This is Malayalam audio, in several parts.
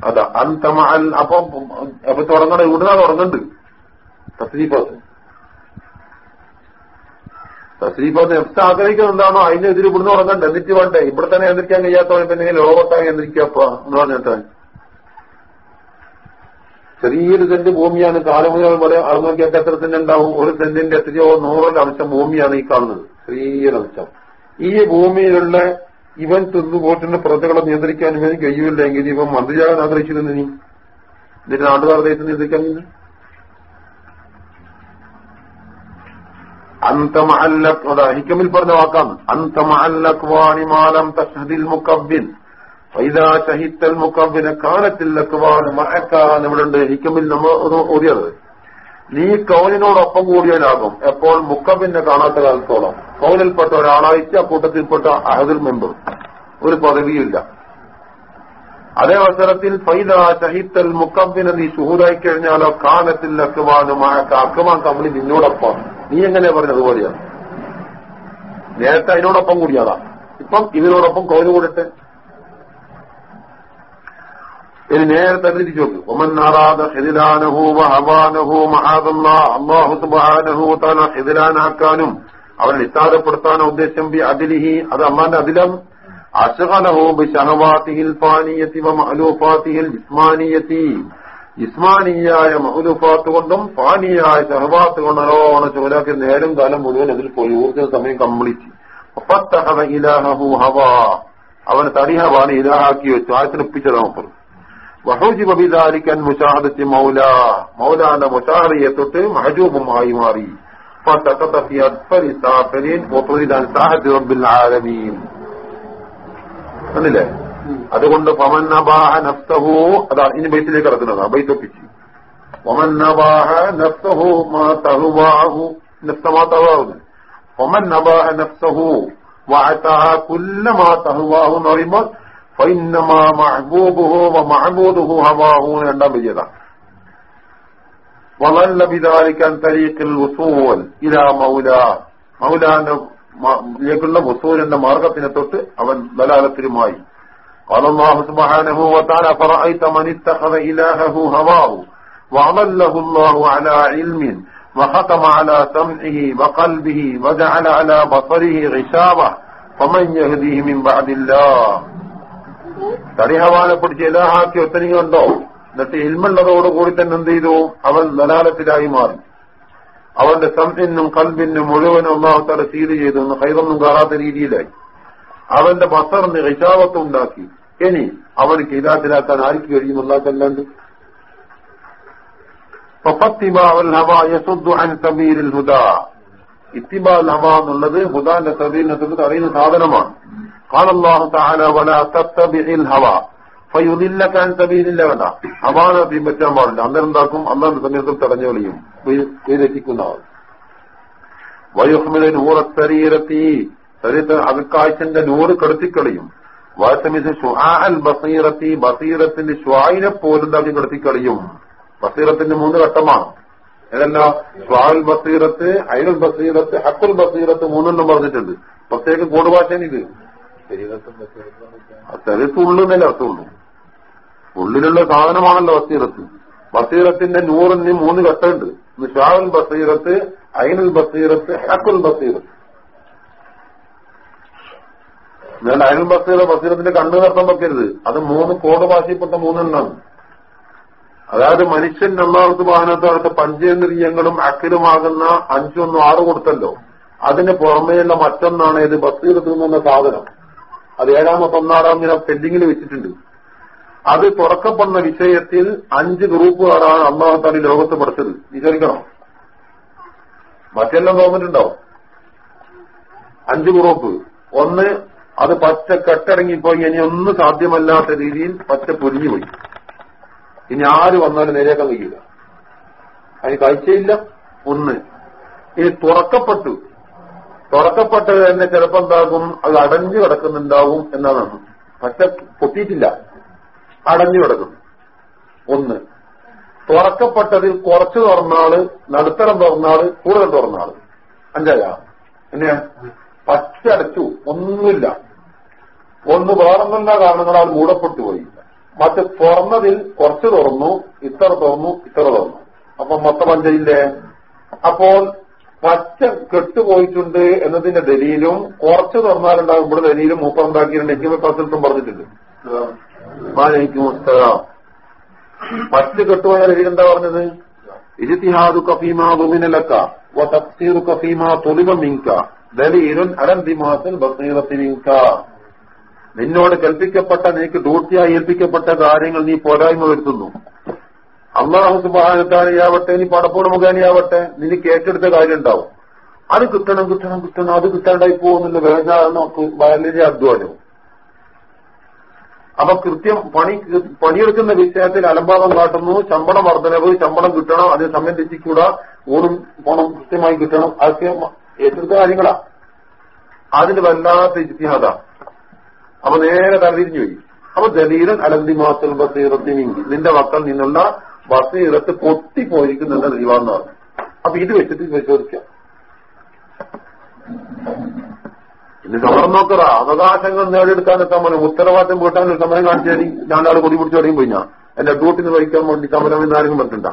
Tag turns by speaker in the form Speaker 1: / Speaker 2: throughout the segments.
Speaker 1: അതാ അന്തമൽ അപ്പൊ അപ്പൊ തുടങ്ങണ ഇവിടുന്നാ തുടങ്ങണ്ട് തസ്രീഫാത്ത് തസ്രീഫാത്ത് എന്താണോ ആഗ്രഹിക്കുന്നുണ്ടാണോ അതിനെതിരെ ഇവിടുന്ന് തുടങ്ങണ്ട എന്നിട്ട് വേണ്ടേ ഇവിടെ തന്നെ നിയന്ത്രിക്കാൻ കഴിയാത്തവൻ പിന്നെ ലോകത്തായി നിയന്ത്രിക്കപ്പോ എന്ന് പറഞ്ഞിട്ട് ചെറിയൊരു സെന്റ് ഭൂമിയാണ്. കാലമുതൽ പോലെ അറുന്നൂറ്റിയൊക്കെ എത്ര സെന്റ് ഉണ്ടാവും? ഒരു സെന്റിന്റെ എത്രയോ നൂറിന്റെ അംശം ഭൂമിയാണ് ഈ കാണുന്നത്. ചെറിയൊരു അംശം ഈ ഭൂമിയിലുള്ള ഇവൻ തിന്നു പോട്ടിന്റെ പ്രജകളെ നിയന്ത്രിക്കാൻ ഇവന് കഴിയില്ലെങ്കിൽ ഇവൻ മന്ത്രിയാകാൻ ആഗ്രഹിച്ചിരുന്നു നീ എന്നിട്ട് നാട്ടുകാർ ദേശത്ത് നിയന്ത്രിക്കാൻ നിന്ന് ഹിക്കമിൽ പറഞ്ഞ വാക്കാണ്. അന്തമല്ലക്വാണിമാലം തഷ്ഹദിൽ മുക്കബിൻ ഫൈദാ ഷഹിത്തൽ മുക്കബിനെ കാലത്തില്ലക്വാൻ മഴക്കാൻ ഇവിടെ ഉണ്ട് ഹിക്കമിൽ നമ്മൾ ഓടിയത് നീ കൗലിനോടൊപ്പം കൂടിയവനാകും. എപ്പോൾ മുക്കബിനെ കാണാത്ത കാലത്തോളം. കൗലിൽപ്പെട്ട ഒരാളായിട്ട് ആ കൂട്ടത്തിൽപ്പെട്ട അഹദുൽ മെമ്പർ. ഒരു പദവിയില്ല അതേ അവസരത്തിൽ ഫൈദ ഷഹിത്തൽ മുക്കബിനെ നീ സുഹൃതായി കഴിഞ്ഞാലോ കാലത്തിൽ അക്കുവാനുമായ അക്കുവാൻ കമ്പനി നിന്നോടൊപ്പം. നീ എങ്ങനെ പറഞ്ഞത് അതുപോലെയാണ് നേരത്തെ അതിനോടൊപ്പം കൂടിയാതാ ഇപ്പം ഇതിനോടൊപ്പം കൗൽ ഇനി നേരത്തെ തിരിച്ചു നോക്ക് ഒമൻ നാറാദ ഹിദിലാനഹു വഹബാനഹു മഹാദല്ല അള്ളാഹു സുബാനഹു താല ഹിദിലാനാക്കാനും അവനെ നിസ്സാരപ്പെടുത്താനോ ഉദ്ദേശം. ബി അതിലിഹി അത് അമ്മാന്റെ അതിലം അഷഹലഹു ബി ഷഹവാത്തിഹിൽ ഫാനിയത്തി വ മഅലൂഫാത്തിഹിൽ ജിസ്മാനിയത്തി. ജിസ്മാനിയായ മഹുലുഫാത്ത് കൊണ്ടും ഫാനിയായ ഷഹവാത്ത് കൊണ്ടും നല്ലോണം ചോലാക്കി നേരം കാലം മുഴുവൻ അതിൽ പോയി. ഊർജ സമയം കംപ്ലീറ്റ്. ഫത്തഹദ ഇലാഹു ഹവാ. അവന് തടിഹവാണ് ഇലാഹാക്കി വെച്ചു. ആയത്തിനൊപ്പിച്ചതാണ് പറഞ്ഞു വഹൂജി ബബിദാലിക്കൻ മുഷാഹദത്തി മൗല മൗലാന്റെ മുഷാഹദയെ തൊട്ട് മഹജൂബുമായി മാറി فسقط في أسفل سافلين وطرد عن ساحة رب العالمين അല്ലേ അതുകൊണ്ട് പമൻ നബാഹ നഫ്സഹു അതാണ് ഇനി ബൈത്തിലേക്ക് കിടക്കുന്നതാണ് ബൈത്തൊപ്പിച്ച് ഒമൻ നബാഹ നഫ്സഹു മാ തഹുവാഹു നഫ്സ മാ തഹുവാഹു ഒമൻ നബാഹ നഫ്സഹു വഅതഹ കുല്ല മാ തഹുവാഹു എന്ന് പറയുമ്പോൾ ഫൈന്നമാ മഹബൂബുഹു വ മഹബൂദുഹു ഹവാഹു രണ്ടാം ബയ്യതാണ് وظل بذلك عن طريق الوصول الى മൗലാ മൗലാന്റെ ലേക്കുള്ള വസൂലിന്റെ മാർഗത്തിനെ തൊട്ട് അവൻ ദലാലത്തിലുമായി قال الله سبحانه وتعالى فرأيت من اتخذ إلهه هواه وأضله الله على علم وختم على سمعه وقلبه وجعل على بصره غشاوة فمن يهديه من بعد الله തടിഹവാനെ പിടിച്ച് ഇലാഹാക്കി ഒത്തനിങ്ങുണ്ടോ എന്നിട്ട് ഇൽമുള്ളതോടുകൂടി തന്നെ എന്ത് ചെയ്തു? അവൻ നലാലത്തിലായി മാറി. അവന്റെ സംസിനും കൽബിനും മുഴുവനും ഒന്നാമത്തെ സീൽ ചെയ്തു ഹൈറൊന്നും കാണാത്ത രീതിയിലായി. അവന്റെ ബസറിന് ഹിഷാവത്ത് ഉണ്ടാക്കി. ഇനി അവന് ഇതാത്തിലാക്കാൻ ആർക്ക് കഴിയും അല്ലാത്തല്ലാണ്ട് ഇത്തിബാൽ ഹവ എന്നുള്ളത് ഹുദാന്റെ സബീലിനെ തൊട്ട് سبيل الله ولا വല في ഹവ ഫയുദില്ലക്കാൻ സബീലില്ല വേണ്ട. ഹവാനെ പിൻപറ്റാൻ പാടില്ല. അന്നേരം എന്താക്കും? അന്നാന്റെ സമയത്ത് തടഞ്ഞു കളിയും തെറ്റിക്കുന്നവർ വയുഹ്മിലെ നൂറത്തരീരത്തി ശരീരത്തെ അകക്കാഴ്ചന്റെ നൂറ് കടത്തിക്കളിയും. വാസമിസ് ഷുആൽ ബസീറത്തി ബസീറത്തിന്റെ ഷ്വായിനെ പോലും തള്ളി കടത്തിക്കളിയും. ബസീറത്തിന്റെ മൂന്ന് ഘട്ടമാണ്. ഏതല്ല? സ്വാൽ ബസീറത്ത് അയൽ ബസീറത്ത് ഹക്കുൽ ബസീറത്ത് മൂന്നെണ്ണം പറഞ്ഞിട്ടുണ്ട്. പ്രത്യേക കോഡ് ഭാഷയാണ് ഇത്. ശരീരത്ത് ഉള്ളുന്നല്ലേ അർത്ഥമുള്ളൂ ഉള്ളിലുള്ള സാധനമാണല്ലോ ബസീറത്ത്. ബസീറത്തിന്റെ നൂറിന് മൂന്ന് ഘട്ടമുണ്ട്. ഷാവുൽ ബസീറത്ത് അയിനുൽ ബസീറത്ത് ഹക്കുൽ ബസീറത്ത്. ഞാൻ അയൽ ബസീറ ബസീറത്തിന്റെ കണ്ണു നർത്തം വെക്കരുത് അത് മൂന്ന് കോട് ഭാഷയിൽപ്പെട്ട മൂന്നെണ്ണാണ്. അതായത് മനുഷ്യൻ ഒന്നാമത്തെ വാഹനത്തോടത്ത് പഞ്ചേന്ദ്രിയങ്ങളും അക്കിലുമാകുന്ന അഞ്ചൊന്നും ആറ് കൊടുത്തല്ലോ. അതിന് പുറമേയുള്ള മറ്റൊന്നാണ് ഇത് ബസീറത്ത് നിന്ന സാധനം. അത് ഏഴാമോ പതിനാറാം ദിനം പെൻഡിങ്ങിൽ വെച്ചിട്ടുണ്ട്. അത് തുറക്കപ്പെടുന്ന വിഷയത്തിൽ അഞ്ച് ഗ്രൂപ്പുകാരാണ് അള്ളാഹത്താലി ലോകത്ത് പഠിച്ചത്. വിചാരിക്കണം? മറ്റെല്ലാം തോന്നിട്ടുണ്ടോ? അഞ്ച് ഗ്രൂപ്പ്. ഒന്ന് അത് പച്ച കെട്ടിറങ്ങിപ്പോയി. ഇനി ഒന്നും സാധ്യമല്ലാത്ത രീതിയിൽ പച്ച പൊരിഞ്ഞുപോയി. ഇനി ആര് വന്നാലും നേരെയാക്കാൻ കഴിയില്ല. അതിന് കാഴ്ചയില്ല. ഒന്ന് ഇനി തുറക്കപ്പെട്ടു. തുറക്കപ്പെട്ടത് തന്നെ ചിലപ്പോ എന്താകും? അത് അടഞ്ഞു കിടക്കുന്നുണ്ടാവും എന്നാണ് പക്ഷെ പൊട്ടിയിട്ടില്ല. അടഞ്ഞു കിടക്കും. ഒന്ന്. തുറക്കപ്പെട്ടതിൽ കുറച്ച് തുറന്നാൾ നടുത്തരം തുറന്നാൾ കൂടുതൽ തുറന്നാൾ അഞ്ചായ? എന്നെയാ പച്ചടച്ചു ഒന്നുമില്ല. ഒന്ന് വേറൊന്നുമില്ല കാരണങ്ങളാൽ മൂടപ്പെട്ടു പോയി. മറ്റ് തുറന്നതിൽ കുറച്ച് തുറന്നു ഇത്ര തുറന്നു ഇത്ര തുറന്നു. അപ്പൊ മൊത്തം അഞ്ചയില്ലേ അപ്പോൾ പച്ച കെട്ടുപോയിട്ടുണ്ട് എന്നതിന്റെ ദലീലും കുറച്ച് തുറന്നാലുണ്ടാകും ഇവിടെ ദലീലും മൂപ്പം ഉണ്ടാക്കിയിട്ടുണ്ട്. എനിക്ക് പത്തിട്ടും പറഞ്ഞിട്ടുണ്ട്. പച്ച കെട്ടുപോയ ദലീൽ എന്താ പറഞ്ഞത്? ഇജിത്തിഹാദു കഫീമാ ദുമിനലക്ക വ കഫീമ തുലിബ മിങ്ക ദലീലുൻ അലന്തിമാസൽ ബസീറത്തിനിങ്ക നിന്നോട് കൽപ്പിക്കപ്പെട്ട നിനക്ക് ഡ്യൂട്ടിയായി ഏൽപ്പിക്കപ്പെട്ട കാര്യങ്ങൾ നീ പോരായ്മ വരുത്തുന്നു. അള്ളാഹു സുബാനത്താനിയാവട്ടെ ഇനി പടപ്പോട് മുഖേനയാവട്ടെ നിനക്ക് ഏറ്റെടുത്ത കാര്യം ഉണ്ടാവും അത് കിട്ടണം കിട്ടണം കിട്ടണം അത് കിട്ടാണ്ടായി പോകുന്നില്ല വേദന വളരെ അധ്വാനവും അപ്പൊ കൃത്യം പണി പണിയെടുക്കുന്ന വിഷയത്തിൽ അലംഭാവം കാട്ടുന്നു. ശമ്പളം വർധനവ് ശമ്പളം കിട്ടണം അതിനെ സംബന്ധിച്ചുകൂടാ ഊണും പോണം കൃത്യമായി കിട്ടണം. അതൊക്കെ ഏറ്റെടുത്ത കാര്യങ്ങളാ. അതിന് വല്ലാത്ത ഇതിഹാസ അപ്പൊ നേരെ തലതിരിഞ്ഞു പോയി. അപ്പൊ ദലീലൻ അലന്തി മാസൽ ബസീറത്തിന് നിന്റെ വക്കൽ നിന്നുള്ള ബസീറത്ത് പൊട്ടി ദൈവാന്ന് പറഞ്ഞു അപ്പൊ ഇത് വെച്ചിട്ട് പരിശോധിക്കാം. ഇന്ന് സമരം നോക്കറ. അവകാശങ്ങൾ നേടിയെടുക്കാൻ സമരം ഉത്തരവാദിത്തം വീട്ടാൻ ഒരു സമരം കാണിച്ചു തരി ഞാനാൾ കൊടി തുടങ്ങി പോയി ഞാൻ. എന്റെ ഡ്യൂട്ടിന് വഹിക്കാൻ വേണ്ടി സമരം എന്നാരും പറഞ്ഞിട്ടുണ്ട?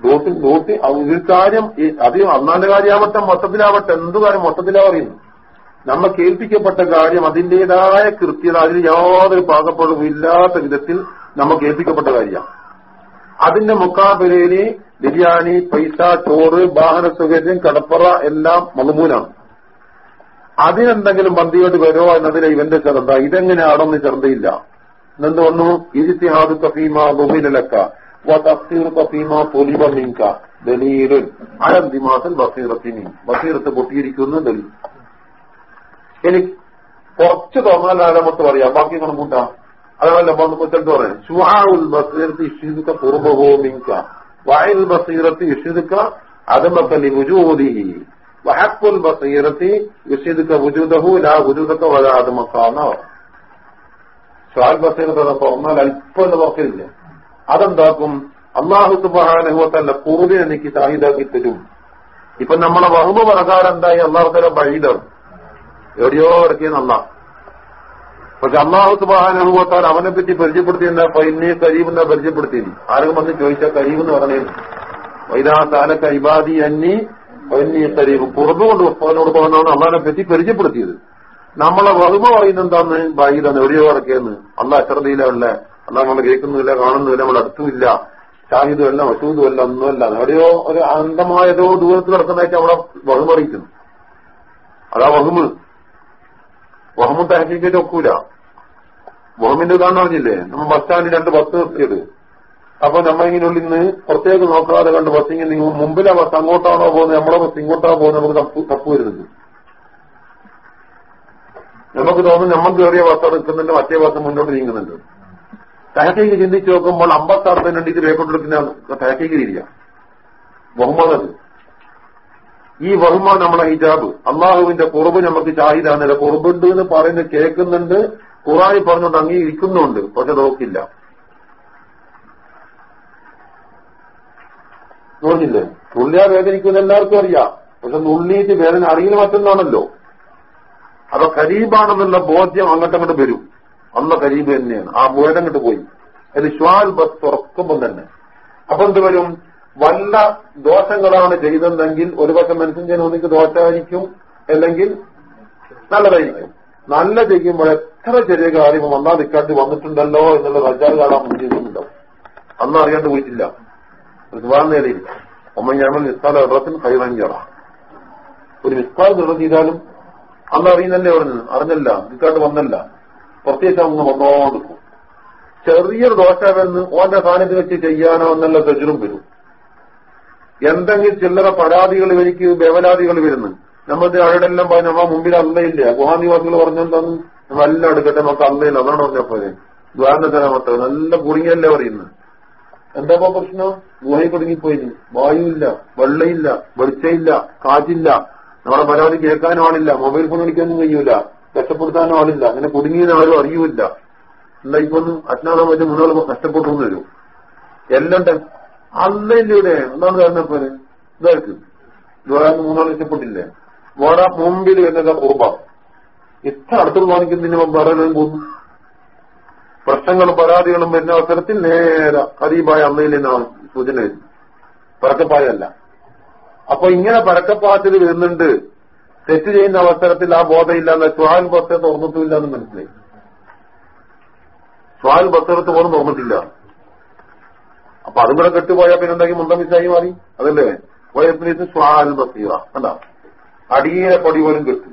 Speaker 1: ഡ്യൂട്ടി ഡ്യൂട്ടി ഒരു കാര്യം അത് അന്നാന്റെ കാര്യമാവട്ടെ മൊത്തത്തിലാവട്ടെ എന്തു കാര്യം മൊത്തത്തിലാ പറയുന്നു? നമ്മ കേൾപ്പിക്കപ്പെട്ട കാര്യം അതിന്റേതായ കൃത്യത അതിന് യാതൊരു പാകപ്പെടും ഇല്ലാത്ത വിധത്തിൽ നമുക്ക് കേൾപ്പിക്കപ്പെട്ട കാര്യമാണ്. അതിന്റെ മുക്കാബിലയിൽ ബിരിയാണി പൈസ ചോറ് വാഹന സൗകര്യം കടപ്പറ എല്ലാം മകമൂലാണ് അതിനെന്തെങ്കിലും പന്തിയോട് വരുമോ എന്നതിലെ ഇവന്റെ ശ്രദ്ധ. ഇതെങ്ങനെ ആടൊന്നും ശ്രദ്ധയില്ല. എന്നെന്ത് വന്നു? ഇരുത്തിഹാദു കഫീമ മിങ്ക ദലീലുൻ. ബസീറത്തിനി ബസീറത്ത് പൊട്ടിയിരിക്കുന്നു ദലീൽ. ഇനി കുറച്ച് തോന്നാലാലമത്ത് പറയാം. ബാക്കി കണക്കൂട്ടാം അതല്ല കൊച്ചിട്ട് പറയാം ഷുഹാഉൽ ബസീറത്ത് ഇഷിതുക്ക പൂർവഹോ മിങ്ക ബസീറത്തി ഇഷിതുക്ക അതമക്കലി വുജൂദിഹി വഹക്കുൽ ബസീറത്തി യുഷിതുക്ക വുജൂദഹു ലാ വുജൂദക്ക വര അതമക്കാന്ന ഷുഹാൽ ബസീറത്ത് തുറന്നാൽ അല്പം എന്ന് പറക്കില്ല അതെന്താക്കും? അള്ളാഹു സുബാനുഭവത്തല്ല പൂർവം എനിക്ക് സാഹിതാക്കി തരും. ഇപ്പൊ നമ്മളെ വഹുബ് പ്രകാരം എന്തായി അള്ളാഹു തല എവിടെയോ ഇടക്കിയെന്നല്ല പക്ഷെ അള്ളാഹു സുബാനുഭവത്താൽ അവനെ പറ്റി പരിചയപ്പെടുത്തി എന്താ പൈന്നെ കരീബ് എന്നാ പരിചയപ്പെടുത്തി ആരെങ്കിലും വന്ന് ചോദിച്ചാൽ കരീബ് എന്ന് പറഞ്ഞേ വൈദാ താലക്ക ഇബാദി അന്നി പൈന്നി കരീബ്. പുറത്തു കൊണ്ട് അവനോട് പോകുന്നതാണ് അള്ളാഹിനെ പറ്റി പരിചയപ്പെടുത്തിയത്. നമ്മളെ വകുപ്പ് പറയുന്നത് എന്താന്ന്? ബൈദാണ് എവിടെയോ ഇറക്കിയെന്ന് അള്ളാഹ് അശ്രദ്ധയിലുള്ള അള്ളാഹ് നമ്മൾ കേൾക്കുന്നില്ല കാണുന്നില്ല നമ്മൾ അടുത്തുമില്ല. ഷാഹിദുമല്ല മസൂദുമല്ല മസൂദും ഒന്നുമല്ല. എവിടെയോ ഒരു അന്തമായതോ ദൂരത്ത് കിടക്കുന്നതായിട്ട് അവിടെ വകുപ്പ് അറിയിക്കുന്നു. അതാ വഹുമ്. വഹമും തഹസീബിന്റെ ഒക്കൂല. വഹമിന്റെ ഇതാന്ന് പറഞ്ഞില്ലേ നമ്മൾ ബസ് സ്റ്റാൻഡിൽ രണ്ട് ബസ് നിർത്തിയത്. അപ്പൊ നമ്മ ഇങ്ങനെ നിന്ന് പുറത്തേക്ക് നോക്കാതെ കണ്ട് ബസ് ഇങ്ങനെ മുമ്പിലെ ബസ് അങ്ങോട്ടാണോ പോകുന്നത്? നമ്മളെ ബസ് ഇങ്ങോട്ടാണോ പോകുന്നത്? നമുക്ക് തപ്പ് തപ്പ് വരുന്നത്. നമുക്ക് തോന്നുന്നു നമ്മൾ കയറിയ ബസ് എടുക്കുന്നുണ്ട് മറ്റേ ബസ് മുന്നോട്ട് നീങ്ങുന്നുണ്ട്. തഹക്കേക്ക് ചിന്തിച്ച് നോക്കുമ്പോൾ അമ്പത്താറ് വേണ്ടിയിട്ട് രേഖപ്പെടുത്തുന്ന തഹക്കേക്ക് രീതിയ ബഹുമാനത് ഈ ബഹുമാൻ നമ്മളെ ഹിജാബ്. അള്ളാഹുവിന്റെ കുറവ് നമുക്ക് ചാഹിദാണല്ലോ കുറവുണ്ട് എന്ന് പറയുന്നത് കേൾക്കുന്നുണ്ട്. ഖുറായി പറഞ്ഞുകൊണ്ട് അംഗീകരിക്കുന്നുണ്ട്. പക്ഷെ നോക്കില്ല. നോക്കില്ലേ? നുള്ളിയാ വേദനിക്കുന്ന എല്ലാവർക്കും അറിയാം. പക്ഷെ നുള്ളിയിട്ട് വേദന അറിയുന്ന മറ്റൊന്നാണല്ലോ. അപ്പൊ കരീബാണെന്നുള്ള ബോധ്യം അങ്ങോട്ട് അങ്ങോട്ട് വരും. അന്ന കരീബ് തന്നെയാണ്. ആ ബോധം അങ്ങോട്ട് പോയി. അത് ശ്വാൽ ബസ് തുറക്കുമ്പോൾ തന്നെ. അപ്പൊ എന്ത് വരും? വല്ല ദോഷങ്ങളാണ് ചെയ്തതെങ്കിൽ ഒരു പക്ഷെ മനുഷ്യൻ ചെയ്യുന്ന ദോഷമായിരിക്കും. അല്ലെങ്കിൽ നല്ലതായിരിക്കും. നല്ല ചെയ്യുമ്പോൾ എത്ര ചെറിയ കാര്യം വന്നാൽ നിൽക്കാണ്ട് വന്നിട്ടുണ്ടല്ലോ എന്നുള്ള റജാൽ കാണാൻ മുന്നിട്ടുണ്ടാവും അന്ന് അറിയാണ്ട് പോയിട്ടില്ല. നേടിയില്ല ഒമ്മ ഞാൻ നിസ്താല ഇറത്തിന് ഹൈറഞ്ചറ ഒരു നിസ്താൽ നിർണം ചെയ്താലും അന്ന് അറിയുന്നല്ലേ അവിടെ നിന്ന് അറിഞ്ഞല്ല. നിൽക്കാണ്ട് വന്നല്ല. പ്രത്യേകിച്ച് അങ്ങ് വന്നോണ്ടിരിക്കും. ചെറിയൊരു ദോഷമെന്ന് ഓന്റെ സാന്നിധ്യം വെച്ച് ചെയ്യാനോ എന്നുള്ള തെജറും വരും. എന്തെങ്കിലും ചില്ലറ പരാതികൾ ഇവർക്ക് ബേവലാദികൾ വരുന്നു. നമ്മൾക്ക് അവിടെല്ലാം പറഞ്ഞു നമ്മ മുമ്പിൽ അല്ലയില്ല ഗുഹാനിവാസികൾ പറഞ്ഞെന്താന്ന് നല്ല എടുക്കട്ടെ നമുക്ക് അല്ലയില്ല അതാണ് പറഞ്ഞപ്പോലെ ദ്വാരണത്തരാമത്തെ നല്ല കുടുങ്ങിയല്ലേ പറയുന്നത്. എന്താ പ്രശ്നം? ഗുഹയിൽ കുടുങ്ങിപ്പോയിന്. വായുവില്ല വെള്ളയില്ല വെളിച്ചയില്ല കാറ്റില്ല. നമ്മളെ പരാതി കേൾക്കാനും ആളില്ല. മൊബൈൽ ഫോൺ വിളിക്കാനും കഴിയൂല. രക്ഷപ്പെടുത്താനും ആളില്ല. അങ്ങനെ കുടുങ്ങിയെന്ന് ആരും അറിയൂല എന്താ ഇപ്പൊ അജ്ഞാതം വെച്ച് മുന്നോട്ട് നഷ്ടപ്പെട്ടു വരും. എല്ലാം അല്ലയിലൂടെ എന്താണ് പോലെ ഇതായിരിക്കും. ദ്വാരാന്ന് മൂന്നാൾ ഇഷ്ടപ്പെട്ടില്ലേ വേറെ മുമ്പിൽ വരുന്നത് കുർബ ഇത്ര അടുത്തുള്ള വാങ്ങിക്കുന്നതിന് വേറെ പോകുന്നു? പ്രശ്നങ്ങളും പരാതികളും വരുന്ന അവസരത്തിൽ നേരെ കരീബായ അമ്മയിൽ നിന്നാണ് സൂചന വരുന്നത് പരക്കപ്പായല്ല. അപ്പൊ ഇങ്ങനെ പരക്കപ്പാത്തിൽ വരുന്നുണ്ട്. തെറ്റ് ചെയ്യുന്ന അവസരത്തിൽ ആ ബോധമില്ലാന്ന് സ്വാൽ ബസ്സെ തോന്നത്തില്ല എന്ന് മനസ്സിലായി. സ്വാൽ ബസ്സെടുത്ത് പോലും തുറന്നിട്ടില്ല. അപ്പൊ അതും കൂടെ കെട്ടുപോയാൽ പിന്നെ മുന്തം മിസ്സായി മാറി? അതല്ലേ? വയസ്സിന് സ്വാൽ ബസീറ. അല്ല അടിയിലെ പടി പോലും കിട്ടും.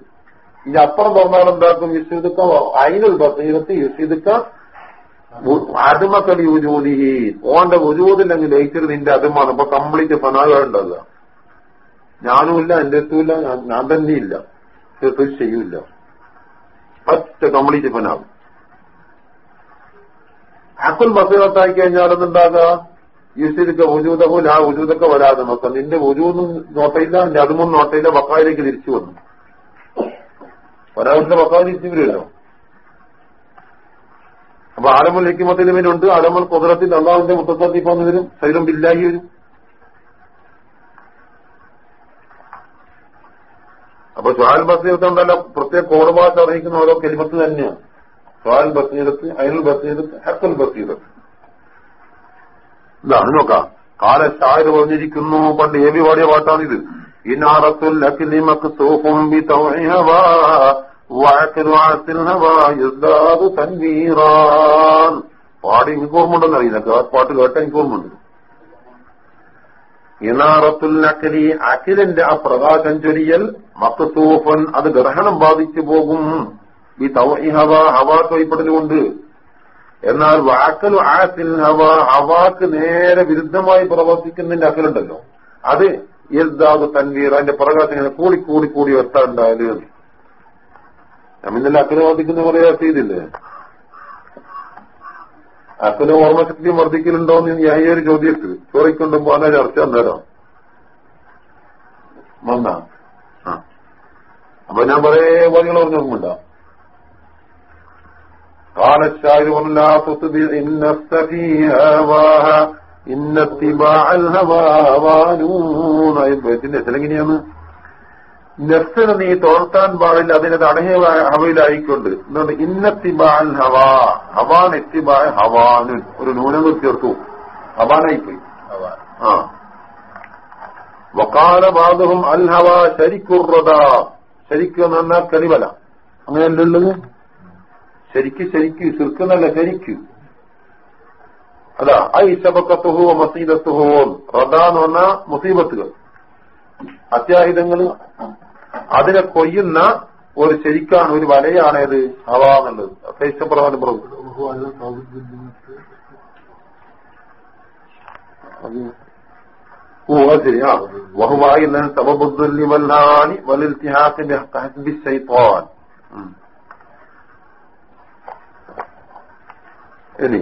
Speaker 1: ഇനി അപ്പുറം തുറന്നാൽ എന്താക്കും? യുസിദുക്ക അയിനുൽ ബസീറത്ത് യുസിദുക്ക അടിമക്കടി യുജൂതി ഓന്റെ ഉജോതില്ലെങ്കിൽ ലയിച്ചത് നിന്റെ അതുമാണ് അപ്പൊ കംപ്ലീറ്റ് ഫനാകുണ്ടല്ല ഞാനുമില്ല എന്റെ അടുത്തുമില്ല ഞാൻ തന്നെ ഇല്ല കൃഷി ചെയ്യൂല പറ്റ കംപ്ലീറ്റ് ഫനാകും അക്കുൽ ബസീറത്തായി കഴിഞ്ഞാൽ യുസിദുക്ക വുജൂദഹു ആ വുജൂദൊക്കെ വരാതെ നോക്കാം. നിന്റെ വുജൂദും നോട്ടയില്ല നിന്റെ അതുമൊന്നും നോട്ടയില്ല വക്കായിലേക്ക് തിരിച്ചു വന്നു. ഒരാളുടെ ബക്കാവ് തിരിച്ചു വരുമല്ലോ. അപ്പൊ ആലമുൽ ഹിക്കുമത്തിൽ ഇവനുണ്ട് ആലമൽ കുതിരത്തിൽ അള്ളാഹുവിന്റെ പോന്നു വരും. സൈലം ബില്ലാഹി വരും. അപ്പൊ സ്വാൽ ബസീറത്ത് ഉണ്ടല്ലോ. പ്രത്യേക കോടുഭാഷ അറിയിക്കുന്ന ഓരോ കെലിമത്ത് തന്നെയാണ്. സ്വാൽ ബസീറത്ത് അയൽ ബസീറത്ത് ഹക്കൽ ബസീറത്ത് ഇതാണ് നോക്കാം കാല ഷായർ പറഞ്ഞിരിക്കുന്നു പണ്ട് ഏവി പാടിയ പാട്ടാണിത്. ഇത് ഇനാറത്തു ലക്കിലിമക്ക് തൻവീറാൻ. പാടി എനിക്ക് ഓർമ്മ അറിയില്ല. പാട്ട് കേട്ട എനിക്ക് ഓർമ്മയുണ്ട്. ഇനാറത്തുൽ നക്കലി അഖിലിന്റെ ആ പ്രകാശം ചൊരിയൽ മക്കസൂഫൻ അത് ഗ്രഹണം ബാധിച്ചു പോകും. ഈ തവ ഹവ ഹവാ തൊയ്പ്പെടലുകൊണ്ട് എന്നാൽ വാക്കലു ആ ഹവ ഹവാക്ക് നേരെ വിരുദ്ധമായി പ്രവർത്തിക്കുന്നതിന്റെ അക്കലുണ്ടല്ലോ അത് യസ്ദാദ് തൻവീർ അതിന്റെ പ്രകാശം കൂടി കൂടി കൂടി വെട്ടാണ്ടായാലും നമ്മിന്നല്ല അക്കൽ വർദ്ധിക്കുന്ന കുറെ ചെയ്തില്ലേ? അക്കൽ ഓർമ്മശക്തി വർദ്ധിക്കലുണ്ടോ എന്ന് ഞാൻ ഒരു ചോദ്യത്തിൽ ചോറിക്കൊണ്ടും പോകാൻ ചർച്ച അന്നേരം വന്ന? അപ്പൊ ഞാൻ പറയേ വഴികൾ പറഞ്ഞോർമ്മണ്ട قال الشاعر لا تطبع النفس في هواها إن اتباع الهوى هوانون എങ്ങനെയാണ് നെഫ്സിന് നീ തോർത്താൻ പാടില്ല അതിനെ തടങ്ങിയ ഹവയിലായിക്കൊണ്ട് എന്തുകൊണ്ട് ഇന്നത്തിബാൽ ഹവാ ഹവാൻ എത്തിബായ ഹവാനുൻ ഒരു ന്യൂനം ചേർത്തു ഹവാനായിപ്പോയി ആ വക്കാല ബാധവും അൽ ഹവ ശരിക്കുറത ശരിക്കും എന്ന് പറഞ്ഞാൽ കരിവല അങ്ങനെയല്ലേ ഉള്ളത് ശരിക്ക് ശരിക്ക് ചുരുക്കുന്നല്ല ശരിക്ക്. അല്ല ഐശബക്കത്തുഹോ ശബക്കത്തുഹോ മസീദത്തുഹോ റദാന്ന് എന്ന് പറഞ്ഞാൽ മുസീബത്തുകൾ. അത്യാഹിതങ്ങൾ അതിനെ കൊയ്യുന്ന ഒരു ശരിക്കാണ് ഒരു വലയാണേത് അവാന്നുള്ളത് എന്നുള്ളത് ഫേസ്പ്രധാനം ഓ അത് ശരി ആ വഹുവായി സബബുദ്ദുല്ലി വല്ലാനി വലിൽത്തിഹാസിന്റെ ശൈത്വാൻ ഇനി.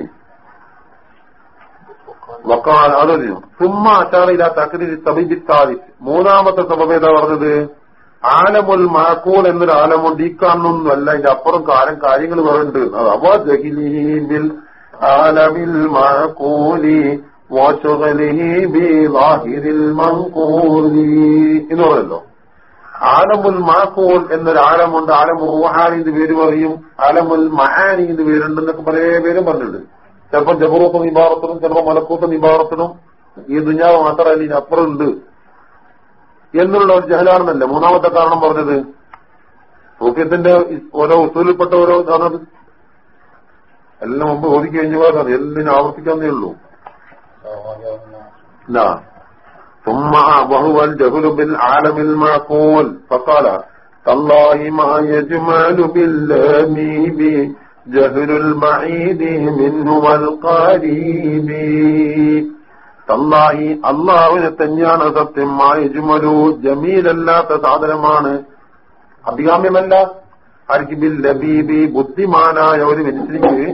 Speaker 1: വക്കാൽ അതൊരു സുമ്മ അച്ചാറില്ല തക്രീർ തബിബിത്താദിസ് മൂന്നാമത്തെ സബബേത പറഞ്ഞത് ആലമുൽ മഴക്കോൾ എന്നൊരു ആലമുണ്ട്. ഈ കാണുന്നൊന്നുമല്ല അതിന്റെ അപ്പുറം കാലം കാര്യങ്ങൾ പറയുന്നുണ്ട്. അപ്പൊ ജഹിലീബിൽ ആലമിൽ മാക്കൂലി എന്ന് പറയല്ലോ ആലമുൽ മാക്കോൽ എന്നൊരു ആലമുണ്ട്. ആലമുൽ റുഹാനി എന്ന് പേര് പറയും. ആലമുൽ മഹാനി എന്ന് പേരുണ്ടെന്നൊക്കെ പല പേരും പറഞ്ഞിട്ടുണ്ട്. ചിലപ്പോൾ ജബറൂത്ത് നിബാറത്തിനും ചിലപ്പോൾ മലക്കൂത്ത് നിബാറത്തിനും ഈ ദുഞ്ഞാവ് മാത്രമല്ല ഇനി ഉണ്ട് എന്നുള്ള ഒരു ജഹലാണെന്നല്ല. മൂന്നാമത്തെ കാരണം പറഞ്ഞത് സൂഫ്യത്തിന്റെ ഓരോ ഉസൂലിൽപ്പെട്ട ഓരോ ഇതാണത് എല്ലാം മുമ്പ് ഓതി കഴിഞ്ഞു എല്ലാം ആവർത്തിക്കാന്നേ ഉള്ളൂ. ثم وهو الجهل بالعالم المعقول فقال تالله ما يجمل باللامي جهل البعيد منه والقريب തല്ലാഹി അള്ളാഹുവിനെ തന്നെയാണ് സത്യമായ ജുമലു ജമീലല്ലാത്ത സാധനമാണ് അഭികാമ്യമല്ല അർക്കിബിൽ ലബീബി ബുദ്ധിമാനായ ഒരു മനുഷ്യനിക്ക്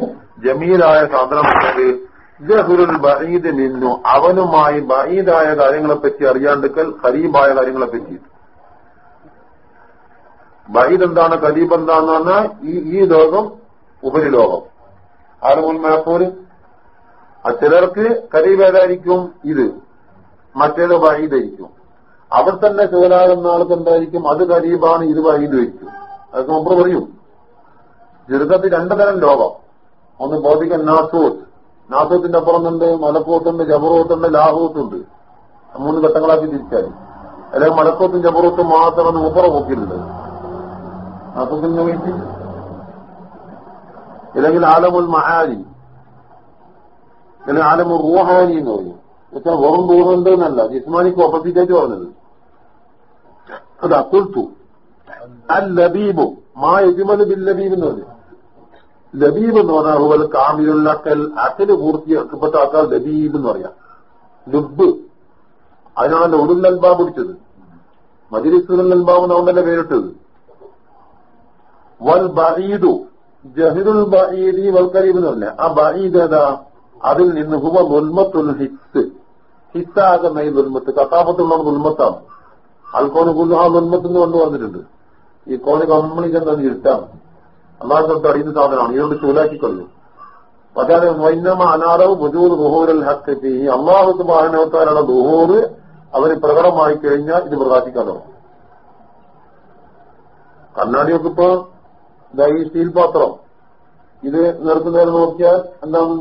Speaker 1: ജമീലായ സാധനമാണത് ജഹുരുൽ ബഹീദ് നിന്നു. അവനുമായി ബഹീദായ കാര്യങ്ങളെപ്പറ്റി അറിയാണ്ടിക്കൽ ഖരീബായ കാര്യങ്ങളെപ്പറ്റി. ബഹീദ് എന്താണ് ഖരീബ് എന്താന്ന് പറഞ്ഞാൽ ഈ ഈ ലോകം ഉപരിലോകം. ആലുമുൽ മാപ്പൂര് ചിലർക്ക് ഖരീബ് ഏതായിരിക്കും? ഇത്. മറ്റേത് ബഹീദായിരിക്കും അവർ തന്നെ ചോലാകുന്ന ആൾക്ക് എന്തായിരിക്കും? അത് ഖരീബാണ് ഇത് വൈദായിരിക്കും അതൊക്കെ മുമ്പ് പറയും. ചുരുക്കത്തിൽ രണ്ടു തരം ലോകം. ഒന്ന് ഭൗതിക നാസൂത്ത് നാസൂത്തിന്റെ അപ്പുറം ഉണ്ട് ജബറോത്തുണ്ട് ലാഹോത്തുണ്ട്. മൂന്ന് ഘട്ടങ്ങളാക്കി തിരിച്ചാൽ. അല്ലെങ്കിൽ മലക്കോത്തും ജബറോത്തും മാത്രം മൂപ്പറ പോക്കിലുണ്ട് നാസൂത്തിന് വേണ്ടി അല്ലെങ്കിൽ ആലമുൽ മഹാരി. അല്ലെങ്കിൽ ആലമുൽ റൂഹാനി എന്ന് പറയും. എന്നുവെച്ചാൽ വെറും തോന്നുന്നുണ്ട് എന്നല്ല. ജിസ്മാനിക്ക് ഓപ്പോസിറ്റായിട്ട് പറഞ്ഞത്. അത് അക്കുൽത്തു അൽ മാ യജുമൽ ബിൽ ലബീബ് എന്ന് പറഞ്ഞു. ലബീബ് എന്ന് പറഞ്ഞാൽ ഹുവൽ കാമിലുള്ളക്കൽ അക്കൽ പൂർത്തിയാക്കപ്പെട്ട ആൾക്കാർ ലബീബ് എന്ന് പറയാം. ലുബ് അതിനാണല്ലോ ഉരുൽ അൽബാബ് പിടിച്ചത്. മജിലിസുൽ അൽബാബ് എന്നാണ്ടല്ലേ പേരിട്ടത്. വൽ ബഈദു. ജഹിദുൽ ബഈദി വൽ കരീബ് എന്ന് പറഞ്ഞ ആ ബീദ് ഏതാ? അതിൽ നിന്ന് ഹുവ ദുൽമത്തുൽ ഹിസ് ഹിസ്സാകുന്ന ഈ ദുൽമത്ത് കഥാപത്തുള്ള ദുൽമത്താണ് ആൽക്കോന് ഗുൽഹ ആ ദുൽമത്ത് എന്ന് കൊണ്ടുവന്നിട്ടുണ്ട് ഈ കോണി കമ്മ്യൂണിക്ക് എന്താ ഇരുട്ടാണ് അള്ളാഹു തൊട്ട് അറിയുന്ന സാധനമാണ്. ഇതുകൊണ്ട് ചൂലാക്കിക്കൊള്ളു. അതായത് വൈന്നമ അനാറവ് ബുജൂർ ബുഹൂരൽ ഹക്ക് ഈ അള്ളാഹു വാഹനവത്താലുള്ള ദുഹൂറ് അവർ പ്രകടമായി കഴിഞ്ഞാൽ ഇത് പ്രകാശിക്കാതോ കണ്ണാടിയൊക്കെ ഇപ്പോ ഈ സ്റ്റീൽ പാത്രം. ഇത് നിർത്തുന്നതിന് നോക്കിയാൽ എന്താണ്?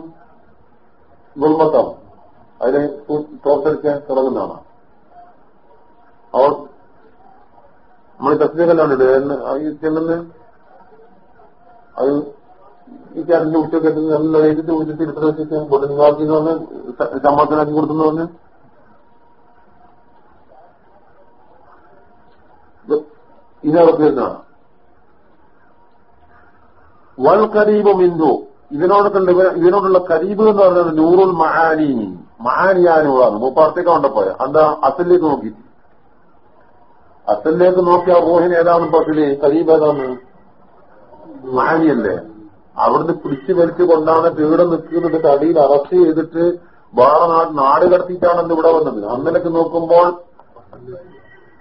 Speaker 1: ഗുൽമത്താണ് അതിനെ തോർത്തെടുക്കാൻ തുടങ്ങുന്നതാണ്. അവർ നമ്മൾ തസ്ബീഖല്ലാണ് ഇത് ഈ ചെല്ലുന്ന അത് ഈ ചേട്ടന്റെ ഉച്ചയ്ക്ക് നല്ല എഴുതി ഉച്ചത്തിൽ തിരുത്തി വെച്ചിട്ട് എന്ന് പറഞ്ഞ് സമ്മതനാക്കി കൊടുത്തെന്ന് പറഞ്ഞ്. ഇതിനകത്ത് വരുന്നതാണ് വൽ കരീബ് ബിന്ദു ഇതിനോട് കണ്ട് ഇതിനോടുള്ള കരീബ് എന്ന് പറയുന്നത് നൂറുൽ മഹാനി മഹാനിയാനുകളാണ് മൂപ്പാർത്തേക്ക് കൊണ്ടപ്പോയ എന്താ അസലിലേക്ക് നോക്കി. അസലിലേക്ക് നോക്കിയ റോഹിൻ ഏതാണ് പക്ഷേ കരീബ് ഏതാണ് മഹാനിയല്ലേ അവിടുന്ന് പിടിച്ചു വലിച്ചു കൊണ്ടാണ് പീഡം നിൽക്കുന്നത് അടിയിൽ അറസ്റ്റ് ചെയ്തിട്ട് വേറെ നാട് നാട് കടത്തിയിട്ടാണ് ഇവിടെ വന്നത്. അന്നലൊക്കെ നോക്കുമ്പോൾ